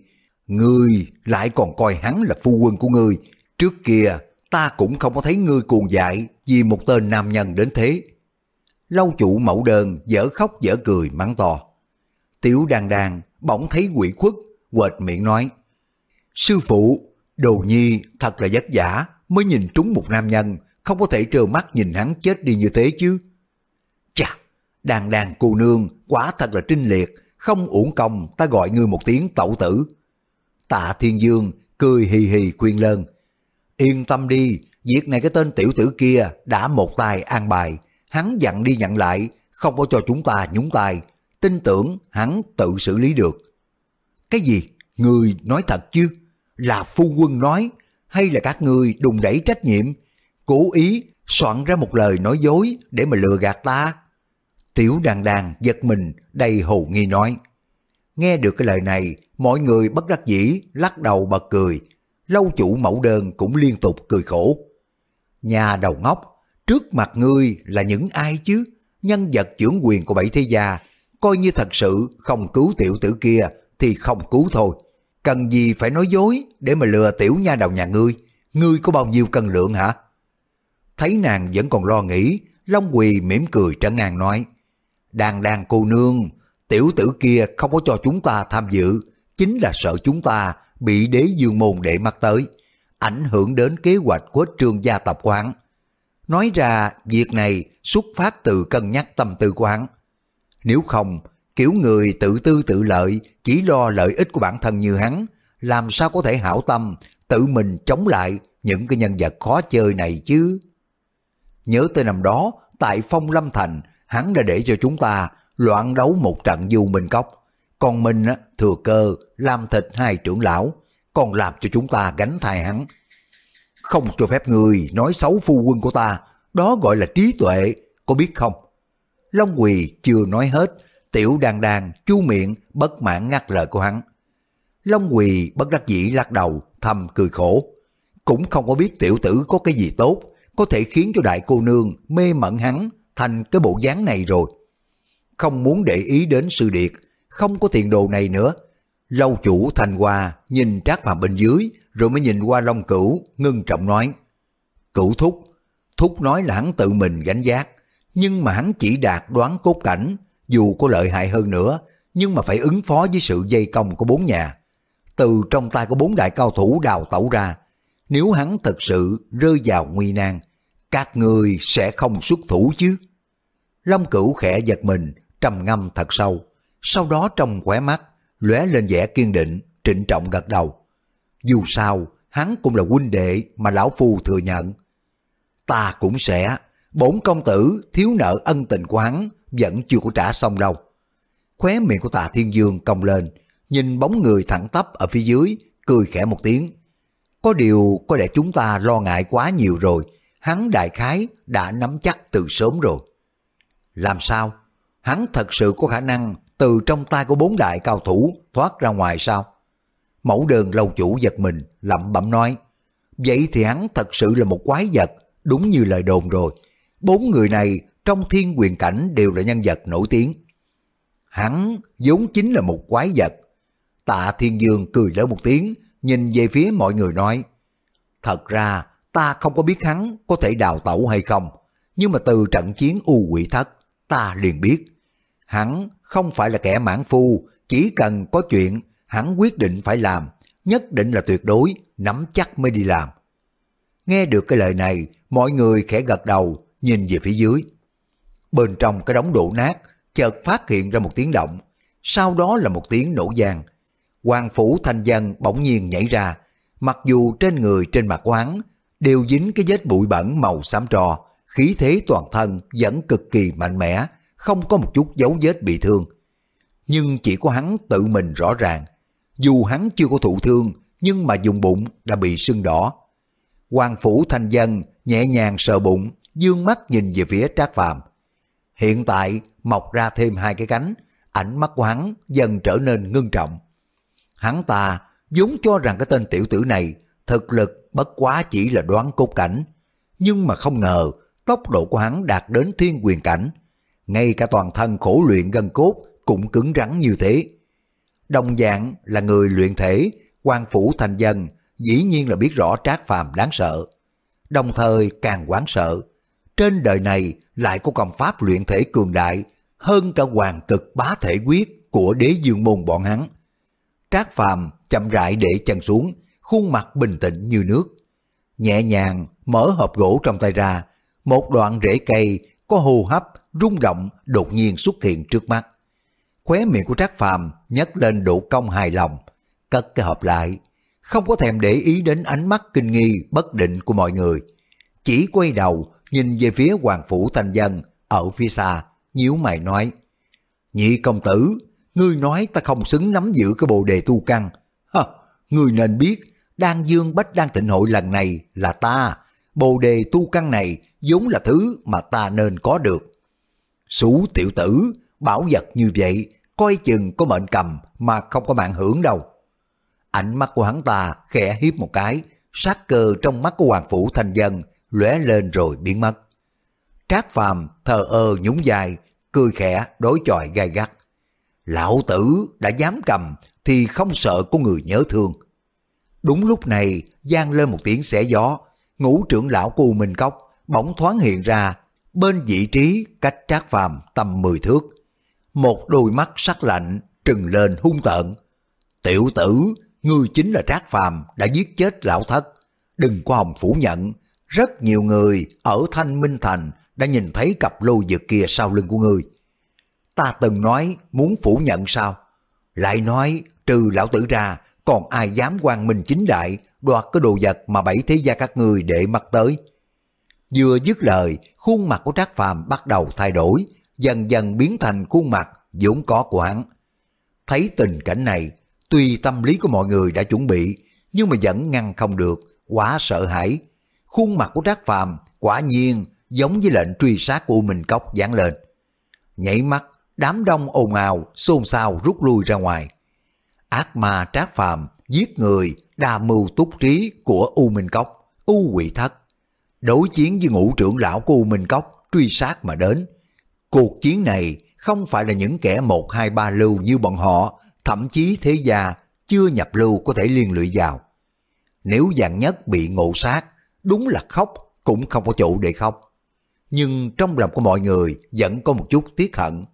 [SPEAKER 1] Ngươi lại còn coi hắn là phu quân của ngươi, trước kia ta cũng không có thấy ngươi cuồng dại vì một tên nam nhân đến thế. Lâu chủ mẫu đơn dở khóc dở cười mắng to. Tiểu đàn đàn bỗng thấy quỷ khuất, quệt miệng nói. Sư phụ, đồ nhi thật là vất giả mới nhìn trúng một nam nhân, không có thể trơ mắt nhìn hắn chết đi như thế chứ. Chà, đàn đàn cô nương quả thật là trinh liệt, không uổng công ta gọi ngươi một tiếng tẩu tử. Tạ Thiên Dương cười hì hì khuyên lơn. Yên tâm đi, việc này cái tên tiểu tử kia đã một tay an bài, hắn dặn đi nhận lại, không có cho chúng ta nhúng tay, tin tưởng hắn tự xử lý được. Cái gì? Người nói thật chứ? Là phu quân nói, hay là các người đùng đẩy trách nhiệm, cố ý soạn ra một lời nói dối để mà lừa gạt ta? Tiểu đàn đàn giật mình đầy hồ nghi nói. Nghe được cái lời này, mọi người bất đắc dĩ lắc đầu bật cười. Lâu chủ mẫu đơn cũng liên tục cười khổ. Nhà đầu ngốc, trước mặt ngươi là những ai chứ? Nhân vật trưởng quyền của bảy thế gia, coi như thật sự không cứu tiểu tử kia thì không cứu thôi. Cần gì phải nói dối để mà lừa tiểu nha đầu nhà ngươi? Ngươi có bao nhiêu cân lượng hả? Thấy nàng vẫn còn lo nghĩ, Long Quỳ mỉm cười trấn ngang nói, Đàn đàn cô nương, tiểu tử kia không có cho chúng ta tham dự, chính là sợ chúng ta bị đế dương môn để mắt tới, ảnh hưởng đến kế hoạch của trương gia tộc quán. Nói ra, việc này xuất phát từ cân nhắc tâm tư quán hắn. Nếu không, kiểu người tự tư tự lợi, chỉ lo lợi ích của bản thân như hắn, làm sao có thể hảo tâm, tự mình chống lại những cái nhân vật khó chơi này chứ? Nhớ tới năm đó, tại Phong Lâm Thành, hắn đã để cho chúng ta loạn đấu một trận du minh cốc. Còn mình á, thừa cơ làm thịt hai trưởng lão, còn làm cho chúng ta gánh thai hắn. Không cho phép người nói xấu phu quân của ta, đó gọi là trí tuệ, có biết không? Long Quỳ chưa nói hết, tiểu đàn đàn chu miệng bất mãn ngắt lời của hắn. Long Quỳ bất đắc dĩ lắc đầu, thầm cười khổ. Cũng không có biết tiểu tử có cái gì tốt, có thể khiến cho đại cô nương mê mẩn hắn thành cái bộ dáng này rồi. Không muốn để ý đến sự điệt, không có tiền đồ này nữa. Lâu chủ thành hoa nhìn trác phàm bên dưới, rồi mới nhìn qua Long Cửu, ngưng trọng nói. Cửu thúc, thúc nói là hắn tự mình gánh giác, nhưng mà hắn chỉ đạt đoán cốt cảnh, dù có lợi hại hơn nữa, nhưng mà phải ứng phó với sự dây công của bốn nhà. Từ trong tay của bốn đại cao thủ đào tẩu ra, nếu hắn thật sự rơi vào nguy nan, các người sẽ không xuất thủ chứ. Long cửu khẽ giật mình, trầm ngâm thật sâu, sau đó trong khóe mắt, lóe lên vẻ kiên định, trịnh trọng gật đầu. Dù sao, hắn cũng là huynh đệ mà lão phu thừa nhận. Ta cũng sẽ, bổn công tử thiếu nợ ân tình của hắn, vẫn chưa có trả xong đâu. Khóe miệng của tạ thiên dương cong lên, nhìn bóng người thẳng tắp ở phía dưới, cười khẽ một tiếng. Có điều có lẽ chúng ta lo ngại quá nhiều rồi, hắn đại khái đã nắm chắc từ sớm rồi. Làm sao? Hắn thật sự có khả năng từ trong tay của bốn đại cao thủ thoát ra ngoài sao? Mẫu đơn lâu chủ giật mình, lẩm bẩm nói. Vậy thì hắn thật sự là một quái vật, đúng như lời đồn rồi. Bốn người này trong thiên quyền cảnh đều là nhân vật nổi tiếng. Hắn vốn chính là một quái vật. Tạ Thiên Dương cười lớn một tiếng, nhìn về phía mọi người nói. Thật ra, ta không có biết hắn có thể đào tẩu hay không, nhưng mà từ trận chiến u quỷ thất, ta liền biết. Hắn không phải là kẻ mãn phu, chỉ cần có chuyện, hắn quyết định phải làm, nhất định là tuyệt đối, nắm chắc mới đi làm. Nghe được cái lời này, mọi người khẽ gật đầu, nhìn về phía dưới. Bên trong cái đống đổ nát, chợt phát hiện ra một tiếng động, sau đó là một tiếng nổ giang. Hoàng phủ thanh dân bỗng nhiên nhảy ra, mặc dù trên người trên mặt quán đều dính cái vết bụi bẩn màu xám trò, khí thế toàn thân vẫn cực kỳ mạnh mẽ, không có một chút dấu vết bị thương. Nhưng chỉ có hắn tự mình rõ ràng, dù hắn chưa có thụ thương, nhưng mà dùng bụng đã bị sưng đỏ. Hoàng phủ thanh dân nhẹ nhàng sờ bụng, dương mắt nhìn về phía Trác Phàm. Hiện tại mọc ra thêm hai cái cánh, ảnh mắt của hắn dần trở nên ngưng trọng. Hắn ta vốn cho rằng cái tên tiểu tử này thực lực bất quá chỉ là đoán cốt cảnh, nhưng mà không ngờ tốc độ của hắn đạt đến thiên quyền cảnh, ngay cả toàn thân khổ luyện gân cốt cũng cứng rắn như thế. Đồng dạng là người luyện thể, quan phủ thành dân, dĩ nhiên là biết rõ trác phàm đáng sợ. Đồng thời càng quán sợ, trên đời này lại có công pháp luyện thể cường đại hơn cả hoàng cực bá thể quyết của đế dương môn bọn hắn. Trác phàm chậm rãi để chân xuống, khuôn mặt bình tĩnh như nước. Nhẹ nhàng mở hộp gỗ trong tay ra, một đoạn rễ cây có hô hấp, rung động đột nhiên xuất hiện trước mắt. Khóe miệng của Trác Phàm nhấc lên độ cong hài lòng, cất cái hộp lại, không có thèm để ý đến ánh mắt kinh nghi bất định của mọi người. Chỉ quay đầu nhìn về phía Hoàng Phủ Thanh Dân ở phía xa, nhíu mày nói, Nhị công tử, ngươi nói ta không xứng nắm giữ cái bồ đề tu căn. ha, ngươi nên biết, Đan Dương Bách Đan Tịnh Hội lần này là ta, bồ đề tu căn này vốn là thứ mà ta nên có được. Sú tiểu tử, bảo vật như vậy, coi chừng có mệnh cầm mà không có mạng hưởng đâu. Ánh mắt của hắn ta khẽ hiếp một cái, sát cơ trong mắt của Hoàng Phủ Thanh Dân lóe lên rồi biến mất. Trác Phàm thờ ơ nhún dài, cười khẽ đối chọi gai gắt. Lão tử đã dám cầm thì không sợ có người nhớ thương. Đúng lúc này gian lên một tiếng xẻ gió, ngũ trưởng lão cu mình Cốc bỗng thoáng hiện ra bên vị trí cách Trác Phàm tầm 10 thước. Một đôi mắt sắc lạnh trừng lên hung tợn. Tiểu tử, ngươi chính là Trác Phàm đã giết chết lão thất. Đừng có hòng phủ nhận, rất nhiều người ở Thanh Minh Thành đã nhìn thấy cặp lô dược kia sau lưng của ngươi. Ta từng nói muốn phủ nhận sao? Lại nói trừ lão tử ra còn ai dám quan minh chính đại đoạt cái đồ vật mà bảy thế gia các ngươi để mắt tới. Vừa dứt lời, khuôn mặt của Trác Phàm bắt đầu thay đổi, dần dần biến thành khuôn mặt vốn có của hắn. Thấy tình cảnh này, tuy tâm lý của mọi người đã chuẩn bị, nhưng mà vẫn ngăn không được, quá sợ hãi. Khuôn mặt của Trác Phàm quả nhiên giống với lệnh truy sát của U Minh Cốc dán lên. Nhảy mắt, đám đông ồn ào, xôn xao rút lui ra ngoài. Ác ma Trác Phàm giết người, đa mưu túc trí của U Minh Cốc, U Quỷ Thất. Đối chiến với ngũ trưởng lão của U Minh Cốc truy sát mà đến. Cuộc chiến này không phải là những kẻ một hai ba lưu như bọn họ, thậm chí thế gia chưa nhập lưu có thể liên lụy vào. Nếu dạng nhất bị ngộ sát, đúng là khóc cũng không có chỗ để khóc. Nhưng trong lòng của mọi người vẫn có một chút tiếc hận.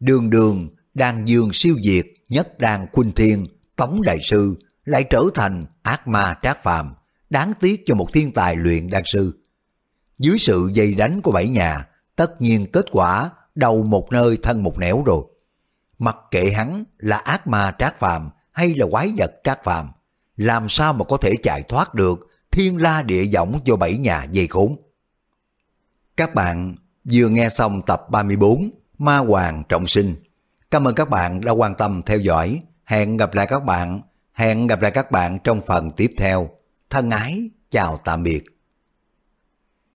[SPEAKER 1] Đường đường đang dương siêu diệt, nhất đàn khuynh thiên, tống đại sư, lại trở thành ác ma trác phàm, đáng tiếc cho một thiên tài luyện đan sư. Dưới sự dây đánh của bảy nhà, tất nhiên kết quả đầu một nơi thân một nẻo rồi. Mặc kệ hắn là ác ma trác phàm hay là quái vật trác phàm, làm sao mà có thể chạy thoát được thiên la địa võng do bảy nhà dây khốn. Các bạn vừa nghe xong tập 34 Ma Hoàng Trọng Sinh. Cảm ơn các bạn đã quan tâm theo dõi. Hẹn gặp lại các bạn. Hẹn gặp lại các bạn trong phần tiếp theo. Thân ái, chào tạm biệt.